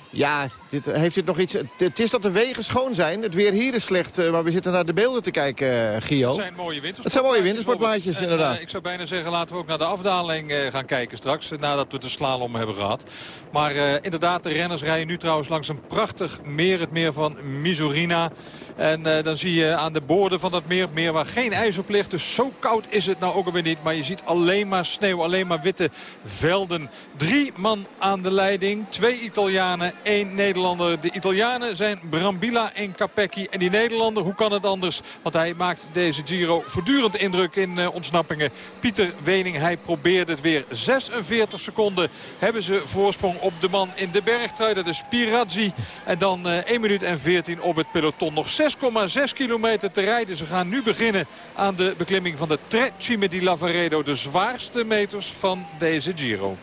Ja, dit, heeft dit nog iets... Het is dat de wegen schoon zijn. Het weer hier is slecht, maar we zitten naar de beelden te kijken, Gio. Het zijn mooie wintersportplaatjes. Het zijn mooie wintersportplaatjes, inderdaad. ik zou bijna zeggen, laten we ook naar de afdaling gaan kijken straks. Nadat we de slalom hebben gehad. Maar inderdaad, de renners rijden nu trouwens langs een prachtig meer. Het meer van Misurina. En uh, dan zie je aan de boorden van dat meer, meer waar geen ijs op ligt. Dus zo koud is het nou ook alweer niet. Maar je ziet alleen maar sneeuw, alleen maar witte velden. Drie man aan de leiding. Twee Italianen, één Nederlander. De Italianen zijn Brambilla en Capecchi. En die Nederlander, hoe kan het anders? Want hij maakt deze Giro voortdurend indruk in uh, ontsnappingen. Pieter Wening, hij probeert het weer. 46 seconden hebben ze voorsprong op de man in de bergtrui. Dat is Pirazzi. En dan uh, 1 minuut en 14 op het peloton. Nog 6,6 kilometer te rijden. Ze gaan nu beginnen aan de beklimming van de Tre Cime di Lavaredo. De zwaarste meters van deze Giro.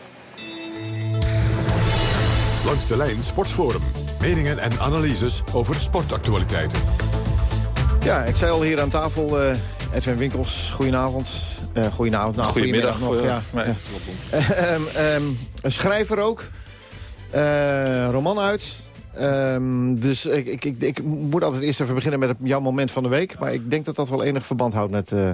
Langs de lijn Sportforum. Meningen en analyses over sportactualiteiten. Ja, ik zei al hier aan tafel, uh, Edwin Winkels, goedenavond. Uh, goedenavond, nou, goedemiddag, goedemiddag nog. Ja, ja. um, um, een schrijver ook. Uh, roman uit. Um, dus ik, ik, ik, ik, moet altijd eerst even beginnen met het, jouw moment van de week. Maar ik denk dat dat wel enig verband houdt met uh,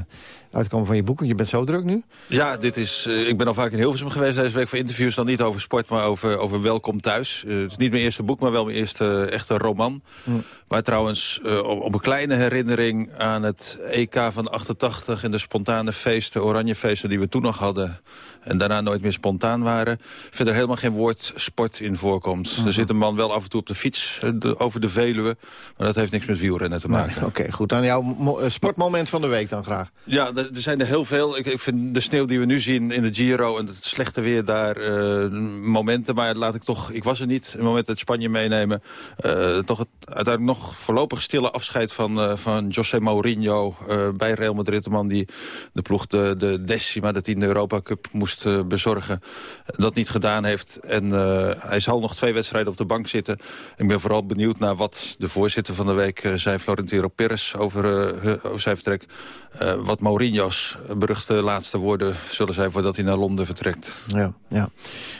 uitkomen van je boek. Je bent zo druk nu. Ja, dit is, uh, ik ben al vaak in Hilversum geweest deze week voor interviews. Dan niet over sport, maar over, over Welkom Thuis. Uh, het is niet mijn eerste boek, maar wel mijn eerste echte roman. Hm. Maar trouwens, op, op, een kleine herinnering aan het EK van 88... en de spontane feesten, oranjefeesten die we toen nog hadden en daarna nooit meer spontaan waren... verder helemaal geen woord sport in voorkomt. Er zit een man wel af en toe op de fiets eh, over de Veluwe... maar dat heeft niks met wielrennen te maken. Nee, Oké, goed. Dan jouw eh, sportmoment van de week dan graag. Ja, er zijn er heel veel. Ik, ik, vind de sneeuw die we nu zien in de Giro... en het slechte weer daar uh, momenten... maar laat ik toch, ik was er niet, een moment uit Spanje meenemen... Uh, toch het uiteindelijk nog voorlopig stille afscheid van, van José Mourinho... bij Real Madrid, de man die de ploeg de, de decima, de tiende Europa Cup moest moest uh, bezorgen. Dat niet gedaan heeft. En uh, hij zal nog twee wedstrijden op de bank zitten. Ik ben vooral benieuwd naar wat de voorzitter van de week uh, zei... Florentino Perez over, over zijn vertrek. wat Mourinho's beruchte laatste woorden zullen zijn... voordat hij naar Londen vertrekt. Ja, ja.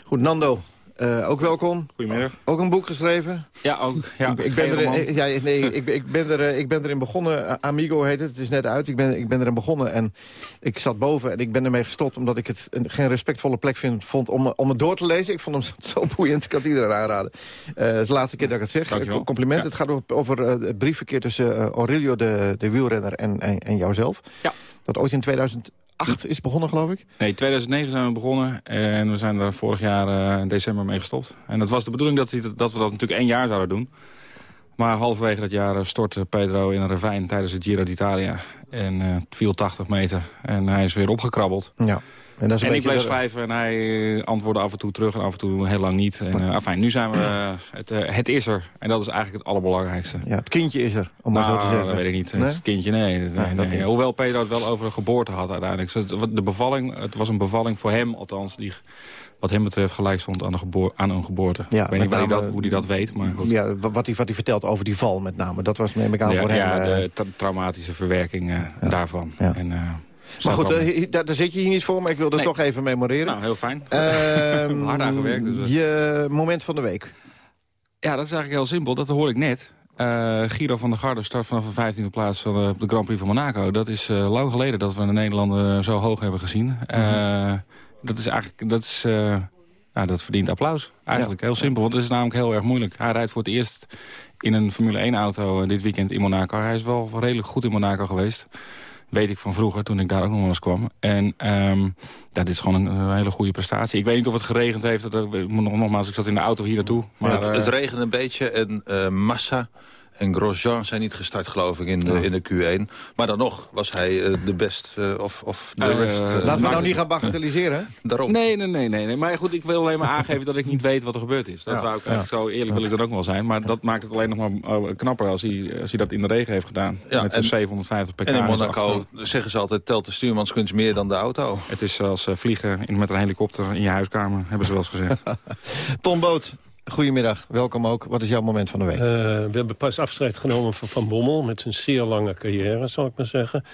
Goed, Nando. Uh, ook welkom. Goedemiddag. Ook een boek geschreven? Ja, ook. Ja, ik, ik ben er, ja, nee, ik, ik, ben er, ik ben erin begonnen. Amigo heet het. Het is net uit. Ik ben, ik ben erin begonnen en ik zat boven en ik ben ermee gestopt... omdat ik het een, geen respectvolle plek vind, vond om, om het door te lezen. Ik vond hem zo boeiend. Ik kan het iedereen aanraden. Uh, het is de laatste keer dat ik het zeg. Dankjewel. Compliment. Ja. Het gaat over, uh, het briefverkeer tussen Aurelio, de, de wielrenner, en, en, en jouzelf. Ja. Dat ooit in 2000 2008 is begonnen, geloof ik? Nee, 2009 zijn we begonnen. En we zijn er vorig jaar uh, in december mee gestopt. En dat was de bedoeling dat, dat we dat natuurlijk één jaar zouden doen. Maar halverwege dat jaar stortte Pedro in een ravijn tijdens het Giro d'Italia. En uh, viel 80 meter. En hij is weer opgekrabbeld. Ja. En, dat is een en ik bleef schrijven en hij antwoordde af en toe terug en af en toe heel lang niet. En uh, afijn, nu zijn we, uh, het, uh, het is er. En dat is eigenlijk het allerbelangrijkste. Ja, het kindje is er, om nou, maar zo te zeggen. dat weet ik niet. Nee? Het kindje, nee. nee. Hoewel Pedro het wel over een geboorte had uiteindelijk. Dus de bevalling, het was een bevalling voor hem althans, die wat hem betreft gelijk stond aan, de aan een geboorte. Ja, ik weet niet name, hij dat, hoe hij dat weet, maar goed. Ja, wat hij, wat hij vertelt over die val met name, dat was neem ik aan ja, voor ja, hem. Ja, de tra traumatische verwerking daarvan. En, maar goed, uh, daar, daar, zit je hier niet voor, maar ik wilde nee. toch even memoreren. Nou, heel fijn. Uh, Hard aan gewerkt. Dus. Je moment van de week. Ja, dat is eigenlijk heel simpel. Dat hoor ik net. Uh, Giro van der Garde start vanaf de 15e plaats van de, de Grand Prix van Monaco. Dat is uh, lang geleden dat we de Nederlander zo hoog hebben gezien. Uh, -hmm. Dat is eigenlijk... Dat is, ja, dat verdient applaus. Eigenlijk ja. heel simpel, want het is namelijk heel erg moeilijk. Hij rijdt voor het eerst in een Formule 1-auto dit weekend in Monaco. Hij is wel redelijk goed in Monaco geweest. Weet ik van vroeger, toen ik daar ook nog wel eens kwam. En um, ja, dit is gewoon een, een, hele goede prestatie. Ik weet niet of het geregend heeft. Dat, ik moet nog, nogmaals, ik zat in de auto hier naartoe. Maar, ja, het, het regent een beetje en uh, Massa... en Grosjean zijn niet gestart, geloof ik, in de, in de Q1. Maar dan nog was hij eh, de best eh, of, of de Eh, rest. laten we nou niet gaan bagatelliseren. Daarom. Nee, nee, nee, nee, nee. Maar goed, ik wil alleen maar aangeven dat ik niet weet wat er gebeurd is. Dat Ja, wou ik eigenlijk zo eerlijk wil ik dan ook wel zijn. Maar dat maakt het alleen nog maar knapper als hij, als hij dat in de regen heeft gedaan. Ja, met zijn en- 750 pk. En in Monaco zeggen ze altijd, telt de stuurmanskunst meer dan de auto. Het is als vliegen in, met een helikopter in je huiskamer, hebben ze wel eens gezegd. Tom Boot, goedemiddag. Welkom ook. Wat is jouw moment van de week? Eh, we hebben pas afscheid genomen van Van Bommel... met zijn zeer lange carrière, zal ik maar zeggen.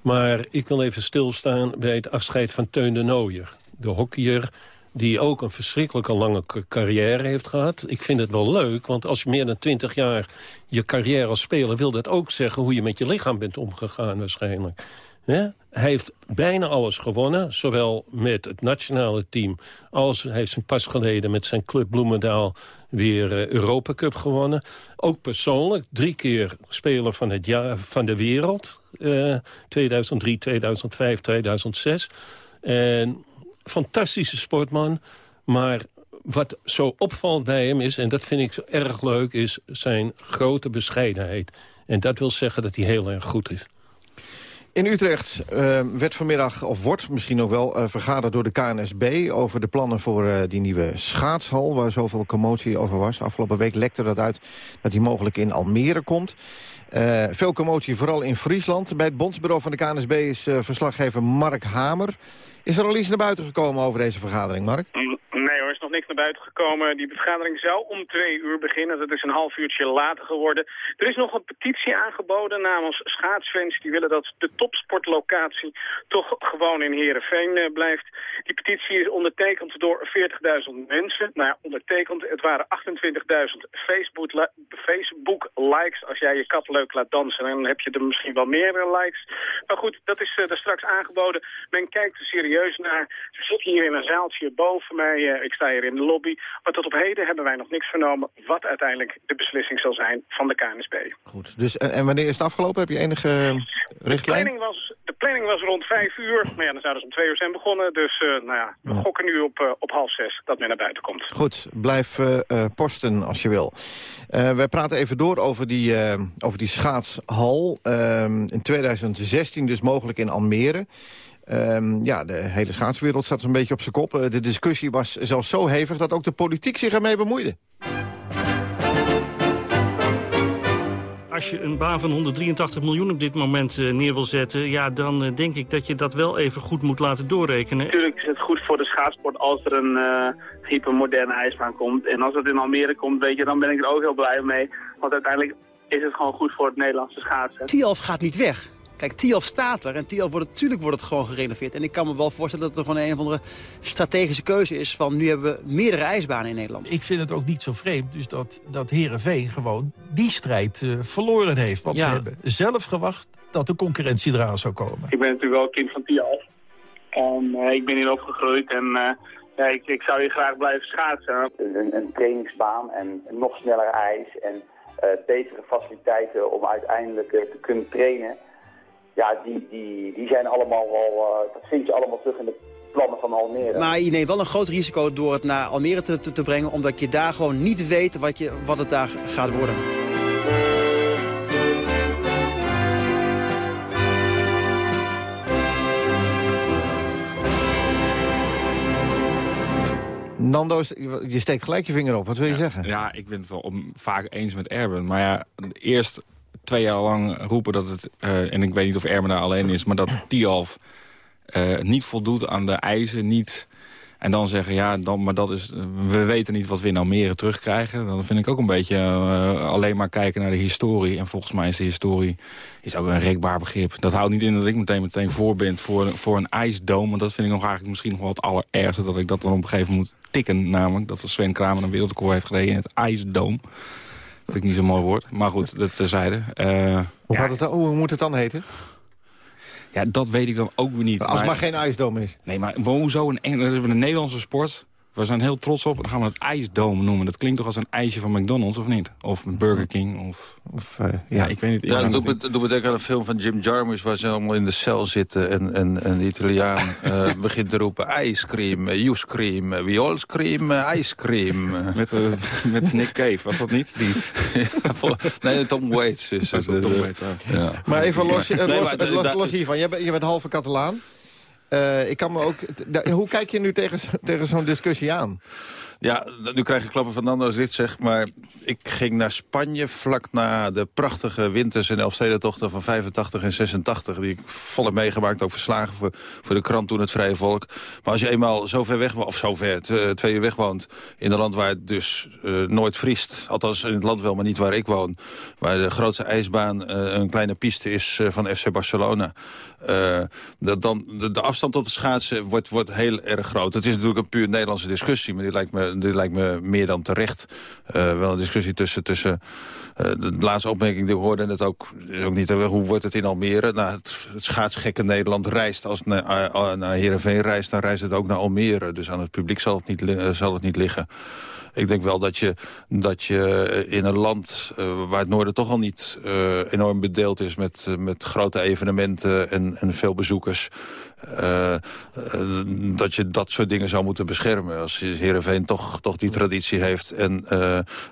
Maar ik wil even stilstaan bij het afscheid van Teun de Nooier. De hockeyer die ook een verschrikkelijke lange ca- carrière heeft gehad. Ik vind het wel leuk, want als je meer dan twintig jaar... je carrière als speler wil dat ook zeggen... hoe je met je lichaam bent omgegaan waarschijnlijk. Hij heeft bijna alles gewonnen, zowel met het nationale team... als hij heeft pas geleden met zijn club Bloemendaal weer eh, Europa Cup gewonnen. Ook persoonlijk, drie keer speler van, het jaar, van de wereld. eh, 2003, 2005, 2006. En fantastische sportman, maar... Wat zo opvalt bij hem is, en dat vind ik zo erg leuk... is zijn grote bescheidenheid. En dat wil zeggen dat hij heel erg goed is. In Utrecht eh, werd vanmiddag, of wordt misschien ook wel, eh, vergaderd door de KNSB... over de plannen voor eh, die nieuwe schaatshal, waar zoveel commotie over was. Afgelopen week lekte dat uit dat die mogelijk in Almere komt. Veel commotie, vooral in Friesland. Bij het bondsbureau van de KNSB is verslaggever Mark Hamer. Is er al iets naar buiten gekomen over deze vergadering, Mark? Nee hoor, er is nog niks naar buiten gekomen. Die vergadering zou om twee uur beginnen. Dat is een half uurtje later geworden. Er is nog een petitie aangeboden namens schaatsfans. Die willen dat de topsportlocatie toch gewoon in Heerenveen eh, blijft. Die petitie is ondertekend door 40.000 mensen. Nou ja, ondertekend. Het waren 28.000 Facebook, Facebook likes. Als jij je kat leuk laat dansen, dan heb je er misschien wel meer likes. Maar goed, dat is eh, er straks aangeboden. Men kijkt er serieus naar. Ze zitten hier in een zaaltje boven mij. Eh, ik sta hier in de lobby. Maar tot op heden hebben wij nog niks vernomen... wat uiteindelijk de beslissing zal zijn van de KNSB. Goed. Dus, en, en wanneer is het afgelopen? Heb je enige eh, De richtlijn? planning, was, de planning was rond vijf uur. Maar ja, dan zouden ze om twee uur zijn begonnen. Dus eh, nou ja, we gokken nu op, eh, op half zes dat men naar buiten komt. Goed, blijf eh, eh, posten als je wil. Eh, wij praten even door over die, eh, over die schaatshal. Ehm, in 2016 dus mogelijk in Almere. Ehm, ja, de hele schaatswereld staat een beetje op zijn kop. Eh, de discussie was zelfs zo hevig dat ook de politiek zich ermee bemoeide. Als je een baan van 183 miljoen op dit moment eh, neer wil zetten... ja, dan eh, denk ik dat je dat wel even goed moet laten doorrekenen. Natuurlijk is het goed voor de schaatsport als er een eh hypermoderne ijsbaan komt. En als dat in Almere komt, weet je, dan ben ik er ook heel blij mee. Want uiteindelijk is het gewoon goed voor het Nederlandse schaatsen. Tialf gaat niet weg. Kijk, Tialf staat er en Tialf wordt, natuurlijk wordt het gewoon gerenoveerd. En ik kan me wel voorstellen dat het gewoon een of andere strategische keuze is... van nu hebben we meerdere ijsbanen in Nederland. Ik vind het ook niet zo vreemd dus dat, dat Heerenveen gewoon die strijd eh, verloren heeft. Want Ja. ze hebben zelf gewacht dat de concurrentie eraan zou komen. Ik ben natuurlijk wel kind van Tialf. En eh, ik ben hier opgegroeid en eh, ja, ik, ik zou hier graag blijven schaatsen. Een, een trainingsbaan en nog sneller ijs en eh, betere faciliteiten om uiteindelijk te kunnen trainen. Ja, die, die, die zijn allemaal wel, eh, dat vind je allemaal terug in de plannen van Almere. Maar je neemt wel een groot risico door het naar Almere te, te, te brengen... omdat je daar gewoon niet weet wat, je, wat het daar gaat worden. Nando, je steekt gelijk je vinger op. Wat wil je zeggen? Ja, ik ben het wel om, vaak eens met Erben. Maar ja, eerst twee jaar lang roepen dat het... eh, en ik weet niet of Erben daar alleen is... maar dat Tialf eh, niet voldoet aan de eisen, niet... En dan zeggen, ja, dan, maar dat is, we weten niet wat we in Almere terugkrijgen. Dan vind ik ook een beetje eh, alleen maar kijken naar de historie. En volgens mij is de historie is ook een rekbaar begrip. Dat houdt niet in dat ik meteen meteen voor ben voor, voor een ijsdoom. Want dat vind ik nog eigenlijk misschien nog wel het allerergste. Dat ik dat dan op een gegeven moment moet tikken. Namelijk dat Sven Kramer een wereldrecord heeft gereden in het ijsdoom. Vind ik niet zo'n mooi woord. Maar goed, dat terzijde. Eh, Hoe, gaat het dan, hoe moet het dan heten? ja, dat weet ik dan ook weer niet. Als het maar geen ijsdom is. Nee, maar hoezo een, is een Nederlandse sport... We zijn heel trots op. Dan gaan we het ijsdome noemen. Dat klinkt toch als een ijsje van McDonald's, of niet? Of Burger King, of... of ja. ja. ik weet niet. Ja, dat doet me, denken aan een film van Jim Jarmusch... waar ze allemaal in de cel zitten en, en, en de Italiaan uh, begint te roepen... ijscream, uh, you scream, uh, we all scream, ijscream. met, met Nick Cave, was dat niet? Die... nee, Tom Waits is het. Tom Waits, ja. Maar even los, los, los hiervan. Je bent, je bent halve Catalaan. Uh, ik kan me ook, hoe kijk je nu tegen, tegen zo'n discussie aan? Ja, nu krijg ik klappen van Nando dit zeg, maar ik ging naar Spanje vlak na de prachtige winters- en Elfstedentochten van 85 en 86. Die ik vol heb meegemaakt, ook verslagen voor, voor de krant toen het Vrije Volk. Maar als je eenmaal zo ver weg, of zo ver, twee uur weg woont... in een land waar het dus uh, nooit vriest. Althans in het land wel, maar niet waar ik woon. Waar de grootste ijsbaan een kleine piste is van FC Barcelona. Dat dan, de, de, afstand tot de schaatsen wordt, wordt heel erg groot. Het is natuurlijk een puur Nederlandse discussie, maar die lijkt me, die lijkt me meer dan terecht. wel een discussie tussen... tussen uh, de laatste opmerking die we hoorden, ook, ook niet hoe wordt het in Almere? Nou, het, schaatsgekke Nederland reist als het naar, naar Heerenveen reist, dan reist het ook naar Almere. Dus aan het publiek zal het niet, zal het niet liggen. Ik denk wel dat je, dat je in een land uh, waar het noorden toch al niet uh, enorm bedeeld is... met, met grote evenementen en, en veel bezoekers... dat je dat soort dingen zou moeten beschermen. Als Heerenveen toch, toch die traditie heeft. En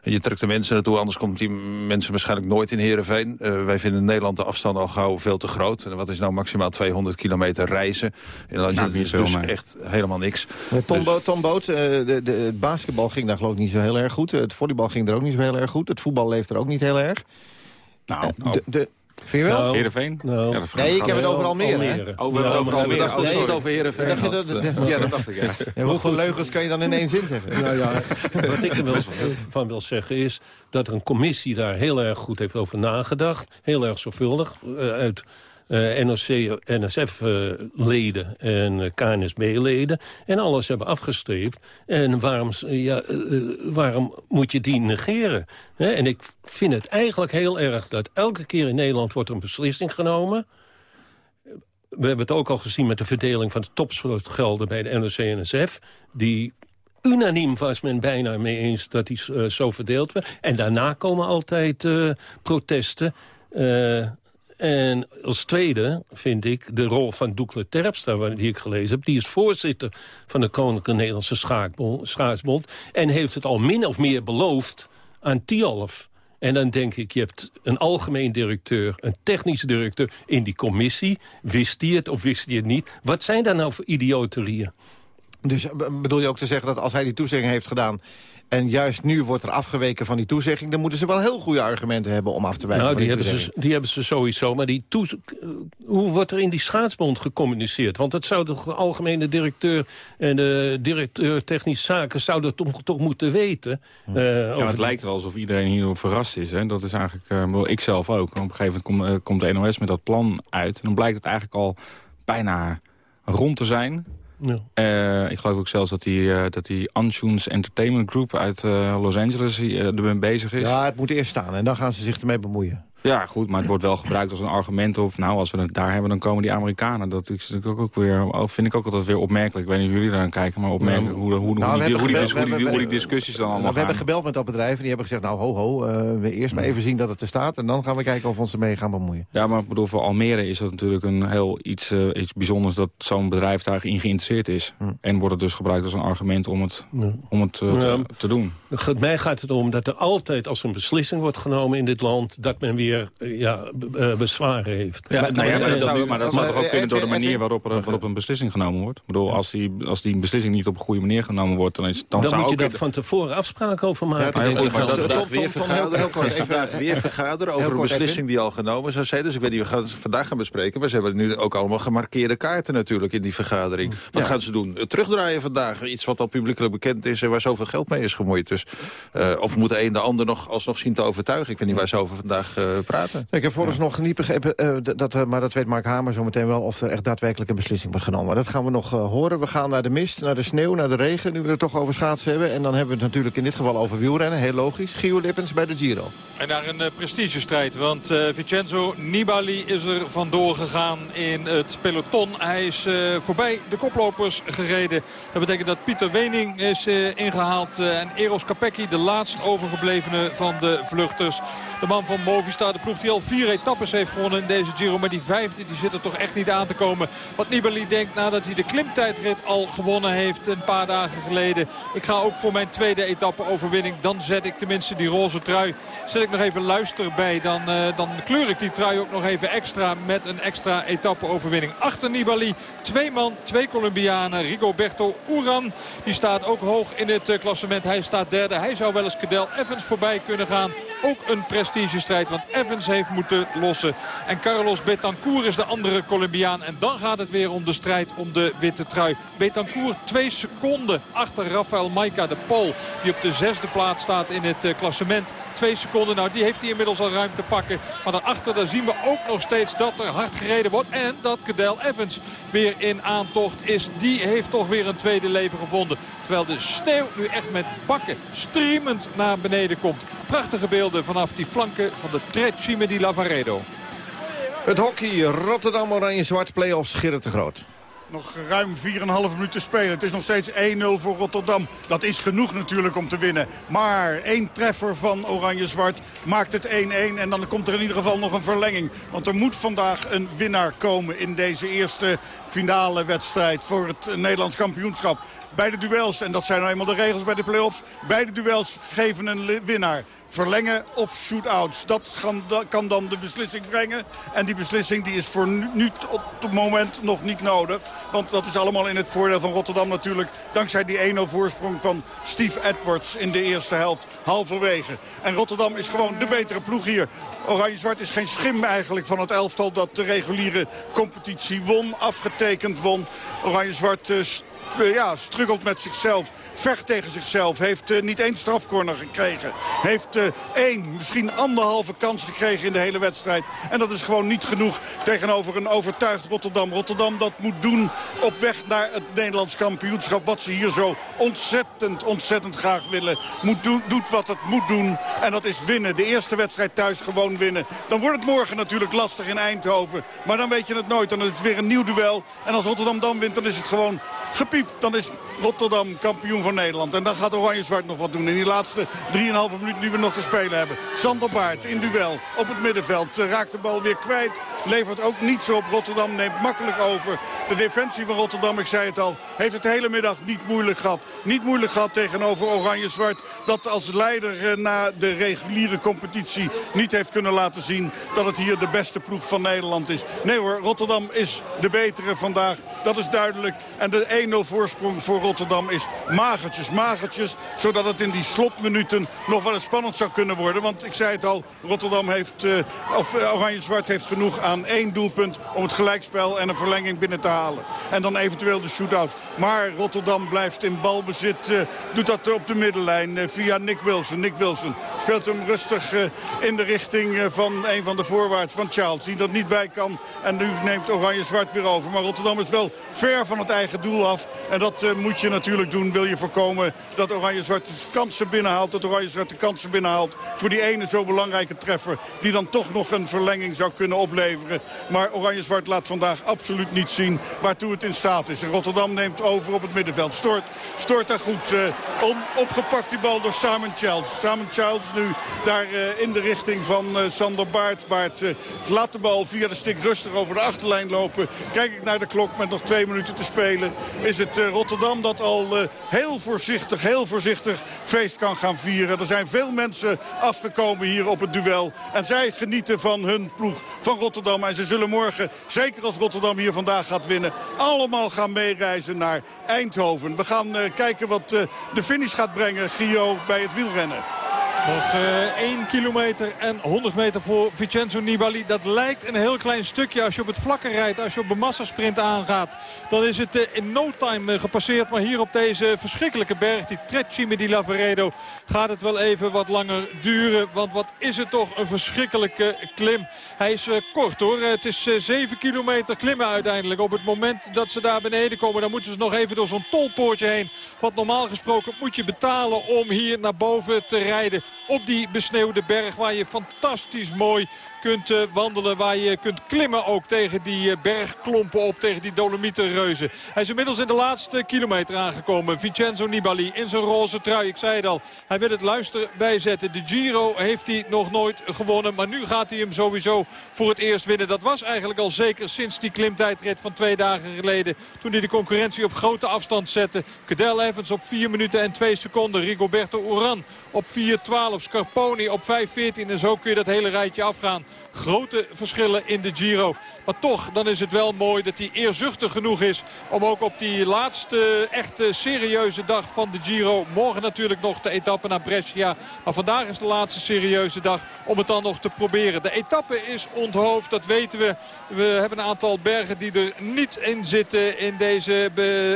je trekt de mensen naartoe, anders komt die mensen waarschijnlijk nooit in Heerenveen. wij vinden in Nederland de afstand al gauw veel te groot. En wat is nou maximaal 200 kilometer reizen? In een nou, is dus echt helemaal niks. Tom, dus... Tom Boot, de, de, het basketbal ging daar geloof ik niet zo heel erg goed. Het volleybal ging er ook niet zo heel erg goed. Het voetbal leeft er ook niet heel erg. Nou, de, de, Vind je wel? Nou, Heerenveen? Nou. Ja, nee, ik heb het over Almere. Almere. Oh, we hebben het over Almere. dacht je het over Heerenveen had. Dat, dat, ja, dat dacht ik, ja. ja hoeveel leugens kan je dan in één zin zeggen? Nou ja, wat ik er wel van wil zeggen is... dat er een commissie daar heel erg goed heeft over nagedacht. Heel erg zorgvuldig. Uh, uit uh, NOC, NSF-leden uh, en uh, KNSB-leden. En alles hebben afgestreept. En waarom, ja, waarom moet je die negeren? En ik vind het eigenlijk heel erg dat elke keer in Nederland wordt een beslissing genomen... We hebben het ook al gezien met de verdeling van de topsportgelden bij de NOC-NSF... die unaniem was men bijna mee eens dat die zo verdeeld werd. En daarna komen altijd protesten. En als tweede vind ik de rol van Doekle Terpstra, die ik gelezen heb. Die is voorzitter van de Koninklijke Nederlandse Schaatsbond. En heeft het al min of meer beloofd aan Tialf. En dan denk ik, je hebt een algemeen directeur, een technische directeur in die commissie. Wist die het of wist die het niet? Wat zijn daar nou voor idioterieën? Dus bedoel je ook te zeggen dat als hij die toezegging heeft gedaan... En juist nu wordt er afgeweken van die toezegging... dan moeten ze wel heel goede argumenten hebben om af te wijken. Nou, die, die, hebben ze, die hebben ze sowieso. Maar die hoe wordt er in die schaatsbond gecommuniceerd? Want dat zou de algemene directeur en de directeur technische zaken... zouden toch, toch moeten weten. Uh, ja, het lijkt wel alsof iedereen hier verrast is. Hè? Dat is eigenlijk, uh, ik zelf ook. Op een gegeven moment kom, uh, komt de NOS met dat plan uit. En dan blijkt het eigenlijk al bijna rond te zijn... Ja. Uh, ik geloof ook zelfs dat die, uh, dat die Anshoons Entertainment Group uit uh, Los Angeles ermee bezig is. Ja, het moet eerst staan en dan gaan ze zich ermee bemoeien. Ja, goed, maar het wordt wel gebruikt als een argument. Of nou, als we het daar hebben, dan komen die Amerikanen. Dat is natuurlijk ook weer, vind ik ook altijd weer opmerkelijk. Ik weet niet of jullie daar aan kijken, maar opmerkelijk hoe, hoe, nou, hoe, die, hoe, die, hoe, die, hoe die discussies dan allemaal nou, We hebben gebeld met dat bedrijf en die hebben gezegd... nou, ho, ho, uh, we eerst maar even zien dat het er staat... en dan gaan we kijken of we ons ermee gaan bemoeien. Ja, maar ik bedoel, voor Almere is dat natuurlijk een heel iets, uh, iets bijzonders... dat zo'n bedrijf daarin geïnteresseerd is. Hm. En wordt het dus gebruikt als een argument om het, ja. om het uh, te, te, doen. Mij gaat het om dat er altijd als een beslissing wordt genomen in dit land... dat men weer... ja, uh, bezwaren heeft. Ja, maar, nou ja, maar, dat zou, maar dat zou toch ook kunnen door de manier waarop, er, waarop een beslissing genomen wordt? Ik bedoel, als die, als die beslissing niet op een goede manier genomen wordt... dan, is, dan, dan zou moet je daar van tevoren afspraken over maken. Ja, goed, maar dat vandaag weer vergaderen, vandaag weer vergaderen over een beslissing die al genomen zou zijn. Dus ik weet niet, we gaan het vandaag gaan bespreken. Maar ze hebben nu ook allemaal gemarkeerde kaarten natuurlijk in die vergadering. Wat gaan ze doen? Terugdraaien vandaag? Iets wat al publiekelijk bekend is en waar zoveel geld mee is gemoeid. Dus, of moet de een de ander nog alsnog zien te overtuigen? Ik weet niet waar ze over vandaag praten. Ik heb volgens nog niet begrepen, uh, dat, uh, maar dat weet Mark Hamer zo meteen wel... of er echt daadwerkelijk een beslissing wordt genomen. Dat gaan we nog uh, horen. We gaan naar de mist, naar de sneeuw, naar de regen... nu we het toch over schaatsen hebben. En dan hebben we het natuurlijk in dit geval over wielrennen, heel logisch. Gio Lippens bij de Giro. En naar een uh, prestigestrijd, want uh, Vincenzo Nibali is er vandoor gegaan in het peloton. Hij is uh, voorbij de koplopers gereden. Dat betekent dat Pieter Wening is ingehaald en Eros De laatst overgeblevene van de vluchters. De man van Movistar, de ploeg die al vier etappes heeft gewonnen in deze Giro. Maar die vijfde die zit er toch echt niet aan te komen. Wat Nibali denkt nadat hij de klimtijdrit al gewonnen heeft een paar dagen geleden. Ik ga ook voor mijn tweede etappe overwinning. Dan zet ik tenminste die roze trui. Zet ik nog even luister bij. Dan, uh, dan kleur ik die trui ook nog even extra met een extra etappe overwinning. Achter Nibali twee man, twee Colombianen. Rigoberto Uran. Die staat ook hoog in het uh, klassement. Hij staat derde. Hij zou wel eens Cadel Evans voorbij kunnen gaan. Ook een prestigestrijd. Want Evans heeft moeten lossen. En Carlos Betancourt is de andere Colombiaan. En dan gaat het weer om de strijd om de witte trui. Betancourt twee seconden achter Rafael Maika, de Pool. Die op de zesde plaats staat in het uh, klassement. Twee seconden, nou die heeft hij inmiddels al ruim te pakken. Maar daarachter daar zien we ook nog steeds dat er hard gereden wordt. En dat Cadel Evans weer in aantocht is. Die heeft toch weer een tweede leven gevonden. Terwijl de sneeuw nu echt met bakken streamend naar beneden komt. Prachtige beelden vanaf die flanken van de Trecime di Lavaredo. Het hockey Rotterdam Oranje-Zwart Playoffs Gerrit de Groot. Nog ruim 4,5 minuten spelen. Het is nog steeds 1-0 voor Rotterdam. Dat is genoeg natuurlijk om te winnen. Maar één treffer van Oranje-Zwart maakt het 1-1. En dan komt er in ieder geval nog een verlenging. Want er moet vandaag een winnaar komen in deze eerste finale wedstrijd voor het Nederlands kampioenschap. Beide duels, en dat zijn nou eenmaal de regels bij de play-offs... beide duels geven een winnaar verlengen of shootouts. Dat kan dan de beslissing brengen. En die beslissing die is voor nu op het moment nog niet nodig. Want dat is allemaal in het voordeel van Rotterdam natuurlijk. Dankzij die 1-0 voorsprong van Steve Edwards in de eerste helft. Halverwege. En Rotterdam is gewoon de betere ploeg hier. Oranje-Zwart is geen schim eigenlijk van het elftal dat de reguliere competitie won. Afgetekend won. Oranje-Zwart uh, ja, struggelt met zichzelf. Vecht tegen zichzelf. Heeft uh, niet één strafcorner gekregen. Heeft uh, één, misschien anderhalve kans gekregen in de hele wedstrijd. En dat is gewoon niet genoeg tegenover een overtuigd Rotterdam. Rotterdam dat moet doen op weg naar het Nederlands kampioenschap. Wat ze hier zo ontzettend, ontzettend graag willen. Moet doet wat het moet doen. En dat is winnen. De eerste wedstrijd thuis gewoon winnen. Dan wordt het morgen natuurlijk lastig in Eindhoven. Maar dan weet je het nooit. Dan is het weer een nieuw duel. En als Rotterdam dan wint, dan is het gewoon gepiept. Dan is Rotterdam kampioen van Nederland. En dan gaat Oranje-Zwart nog wat doen in die laatste 3,5 minuten die we nog te spelen hebben. Sander Baart in duel op het middenveld. Eh, raakt de bal weer kwijt. Levert ook niets op. Rotterdam neemt makkelijk over. De defensie van Rotterdam, ik zei het al, heeft het hele middag niet moeilijk gehad. Niet moeilijk gehad tegenover Oranje-Zwart. Dat als leider eh, na de reguliere competitie niet heeft kunnen laten zien... dat het hier de beste ploeg van Nederland is. Nee hoor, Rotterdam is de betere vandaag. Dat is duidelijk. En de 1-0 voorsprong voor Rotterdam is magertjes, magertjes. Zodat het in die slotminuten nog wel eens spannend zou kunnen worden. Want ik zei het al, Rotterdam heeft, uh, of uh, Oranje-Zwart heeft genoeg aan één doelpunt... om het gelijkspel en een verlenging binnen te halen. En dan eventueel de shootout. Maar Rotterdam blijft in balbezit. Uh, doet dat op de middenlijn via Nick Wilson. Nick Wilson speelt hem rustig in de richting van een van de voorwaarts van Charles. Die er niet bij kan. En nu neemt Oranje-Zwart weer over. Maar Rotterdam is wel ver van het eigen doel af. En dat moet je natuurlijk doen. Wil je voorkomen dat Oranje-Zwart kansen binnenhaalt. Dat Oranje-Zwart de kansen binnenhaalt voor die ene zo belangrijke treffer. Die dan toch nog een verlenging zou kunnen opleveren. Maar Oranje-Zwart laat vandaag absoluut niet zien waartoe het in staat is. En Rotterdam neemt over op het middenveld. Stort, stort daar goed. On, opgepakt die bal door Simon Childs. Simon Childs nu daar uh, in de richting van uh, Sander Baart. Baart laat de bal via de stik rustig over de achterlijn lopen. Kijk ik naar de klok met nog twee minuten te spelen. Is het Rotterdam dat al heel voorzichtig, heel voorzichtig feest kan gaan vieren. Er zijn veel mensen afgekomen hier op het duel. En zij genieten van hun ploeg van Rotterdam. En ze zullen morgen, zeker als Rotterdam hier vandaag gaat winnen... allemaal gaan meereizen naar Eindhoven. We gaan uh, kijken wat uh, de finish gaat brengen, Gio, bij het wielrennen. Nog uh, 1 kilometer en 100 meter voor Vincenzo Nibali. Dat lijkt een heel klein stukje als je op het vlakke rijdt. Als je op de massasprint aangaat. Dan is het uh, in no time uh, gepasseerd. Maar hier op deze verschrikkelijke berg, die Trecime di Lavaredo... gaat het wel even wat langer duren. Want wat is het toch een verschrikkelijke klim. Hij is kort hoor. Het is 7 kilometer klimmen uiteindelijk. Op het moment dat ze daar beneden komen... dan moeten ze nog even door zo'n tolpoortje heen. Wat normaal gesproken moet je betalen om hier naar boven te rijden. Op die besneeuwde berg waar je fantastisch mooi kunt uh, wandelen. Waar je kunt klimmen ook tegen die uh, bergklompen op. Tegen die Dolomietenreuzen. Hij is inmiddels in de laatste kilometer aangekomen. Vincenzo Nibali in zijn roze trui. Ik zei het al. Hij wil het luisteren bijzetten. De Giro heeft hij nog nooit gewonnen. Maar nu gaat hij hem sowieso voor het eerst winnen. Dat was eigenlijk al zeker sinds die klimtijdrit van twee dagen geleden. Toen hij de concurrentie op grote afstand zette. Cadel Evans op 4 minuten en 2 seconden. Rigoberto Uran op 4.12. Scarponi op 5.14. En zo kun je dat hele rijtje afgaan grote verschillen in de Giro. Maar toch, dan is het wel mooi dat hij eerzuchtig genoeg is... om ook op die laatste echte serieuze dag van de Giro... morgen natuurlijk nog de etappe naar Brescia. Maar vandaag is de laatste serieuze dag om het dan nog te proberen. De etappe is onthoofd, dat weten we. We hebben een aantal bergen die er niet in zitten in deze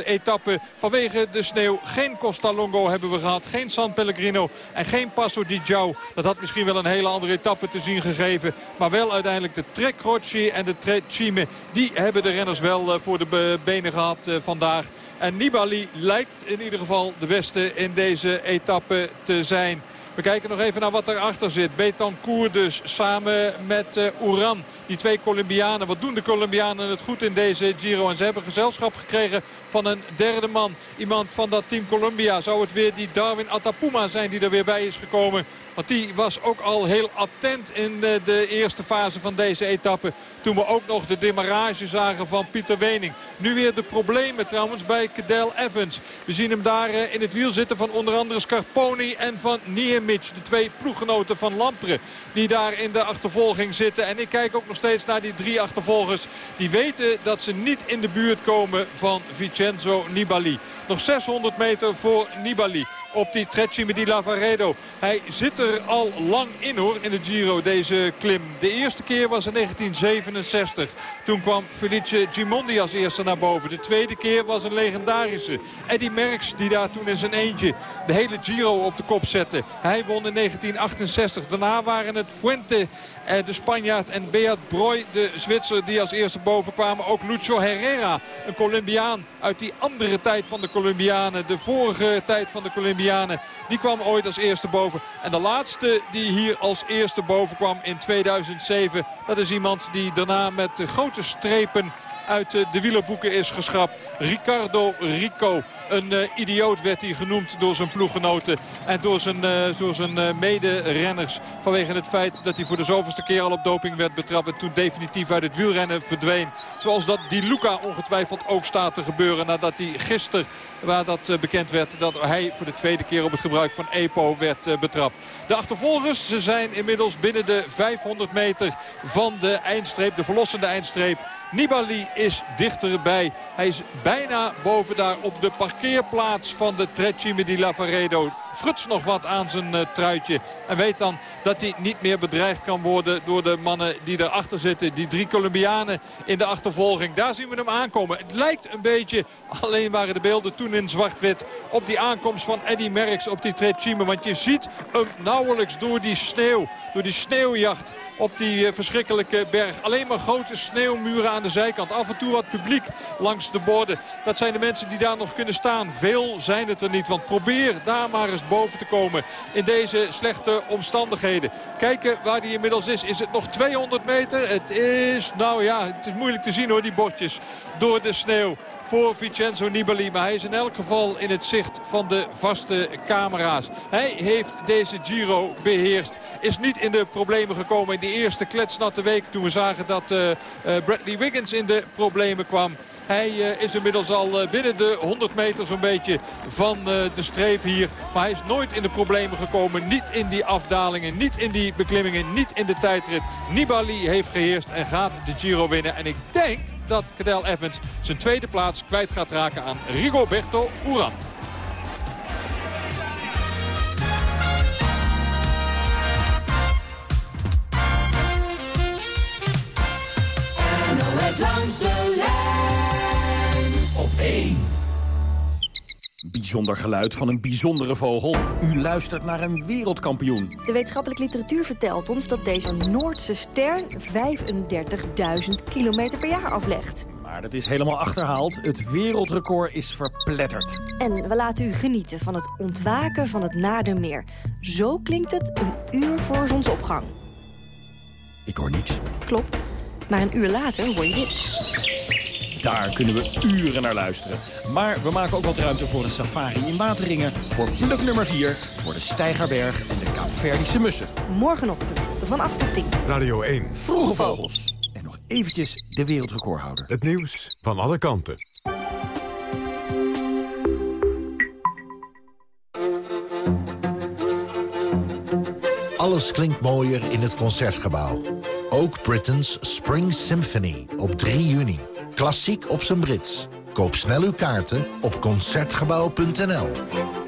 etappe. Vanwege de sneeuw. Geen Costa Longo hebben we gehad. Geen San Pellegrino en geen Passo di Giao. Dat had misschien wel een hele andere etappe te zien gegeven. Maar maar wel uiteindelijk de Trecroci en de Trecime. Die hebben de renners wel eh, voor de benen gehad eh, vandaag. En Nibali lijkt in ieder geval de beste in deze etappe te zijn. We kijken nog even naar wat erachter zit. Betancourt dus samen met uh, Uran. Die twee Colombianen. Wat doen de Colombianen het goed in deze Giro. En ze hebben gezelschap gekregen van een derde man. Iemand van dat team Colombia. Zou het weer die Darwin Atapuma zijn die er weer bij is gekomen. Want die was ook al heel attent in de, de eerste fase van deze etappe. Toen we ook nog de demarrage zagen van Pieter Wening. Nu weer de problemen trouwens bij Cadel Evans. We zien hem daar eh, in het wiel zitten van onder andere Scarponi en van Niemic. De twee ploeggenoten van Lampre die daar in de achtervolging zitten. En ik kijk ook nog steeds naar die drie achtervolgers. Die weten dat ze niet in de buurt komen van Vincenzo Nibali. Nog 600 meter voor Nibali op die Trecime di Lavaredo. Hij zit er al lang in hoor in de Giro, deze klim. De eerste keer was in 1967. Toen kwam Felice Gimondi als eerste naar boven. De tweede keer was een legendarische. Eddy Merckx die daar toen in zijn eentje de hele Giro op de kop zette. Hij won in 1968. Daarna waren het Fuente de Spanjaard en Beat Broy, de Zwitser die als eerste boven kwamen. Ook Lucho Herrera, een Colombiaan uit die andere tijd van de Colombianen. De vorige tijd van de Colombianen. Die kwam ooit als eerste boven. En de laatste die hier als eerste boven kwam in 2007. Dat is iemand die daarna met grote strepen uit de wielerboeken is geschrapt. Ricardo Rico. Een uh, idioot werd hij genoemd door zijn ploeggenoten en door zijn, uh, door zijn uh, mederenners. Vanwege het feit dat hij voor de zoveelste keer al op doping werd betrapt. En toen definitief uit het wielrennen verdween. Zoals dat die Luca ongetwijfeld ook staat te gebeuren. Nadat hij gisteren, waar dat bekend werd, dat hij voor de tweede keer op het gebruik van EPO werd betrapt. De achtervolgers ze zijn inmiddels binnen de 500 meter van de eindstreep. De verlossende eindstreep. Nibali is dichterbij. Hij is bijna boven daar op de parkeerplaats van de Trecime di Lavaredo. Fruts nog wat aan zijn uh, truitje. En weet dan dat hij niet meer bedreigd kan worden door de mannen die erachter zitten. Die drie Colombianen in de achtervolging. Daar zien we hem aankomen. Het lijkt een beetje, alleen waren de beelden toen in zwart-wit... op die aankomst van Eddy Merckx op die Trecime. Want je ziet hem nauwelijks door die sneeuw, door die sneeuwjacht op die uh, verschrikkelijke berg. Alleen maar grote sneeuwmuren aan de zijkant. Af en toe wat publiek langs de borden. Dat zijn de mensen die daar nog kunnen staan. Veel zijn het er niet, want probeer daar maar eens boven te komen in deze slechte omstandigheden. Kijken waar die inmiddels is. Is het nog 200 meter? Het is, nou ja, het is moeilijk te zien hoor, die bordjes door de sneeuw voor Vincenzo Nibali. Maar hij is in elk geval in het zicht van de vaste camera's. Hij heeft deze Giro beheerst. Is niet in de problemen gekomen in die eerste kletsnatte week. Toen we zagen dat uh, uh, Bradley Wiggins in de problemen kwam. Hij uh, is inmiddels al binnen de 100 meter zo'n beetje van de streep hier. Maar hij is nooit in de problemen gekomen. Niet in die afdalingen, niet in die beklimmingen, niet in de tijdrit. Nibali heeft geheerst en gaat de Giro winnen. En ik denk dat Cadel Evans zijn tweede plaats kwijt gaat raken aan Rigoberto Uran. langs de lijn op 1. Bijzonder geluid van een bijzondere vogel. U luistert naar een wereldkampioen. De wetenschappelijke literatuur vertelt ons dat deze Noordse ster 35.000 kilometer per jaar aflegt. Maar dat is helemaal achterhaald. Het wereldrecord is verpletterd. En we laten u genieten van het ontwaken van het Nadermeer. Zo klinkt het een uur voor zonsopgang. Ik hoor niks. Klopt. Maar een uur later hoor je dit. Daar kunnen we uren naar luisteren. Maar we maken ook wat ruimte voor een safari in Wateringen... voor pluk nummer 4, voor de Steigerberg en de Kaapverdische mussen. Morgenochtend van 8 tot 10. Radio 1. Vroege vogels. En nog eventjes de wereldrecordhouder. Het nieuws van alle kanten. Alles klinkt mooier in het Concertgebouw. Ook Britain's Spring Symphony op 3 juni. Klassiek op zijn Brits. Koop snel uw kaarten op Concertgebouw.nl.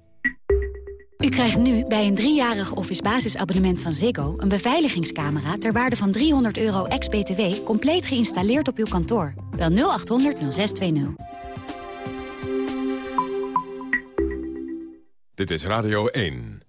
U krijgt nu bij een driejarig Office basisabonnement van Ziggo... een beveiligingscamera ter waarde van 300 euro ex-BTW... compleet geïnstalleerd op uw kantoor. Bel 0800 0620. Dit is Radio 1.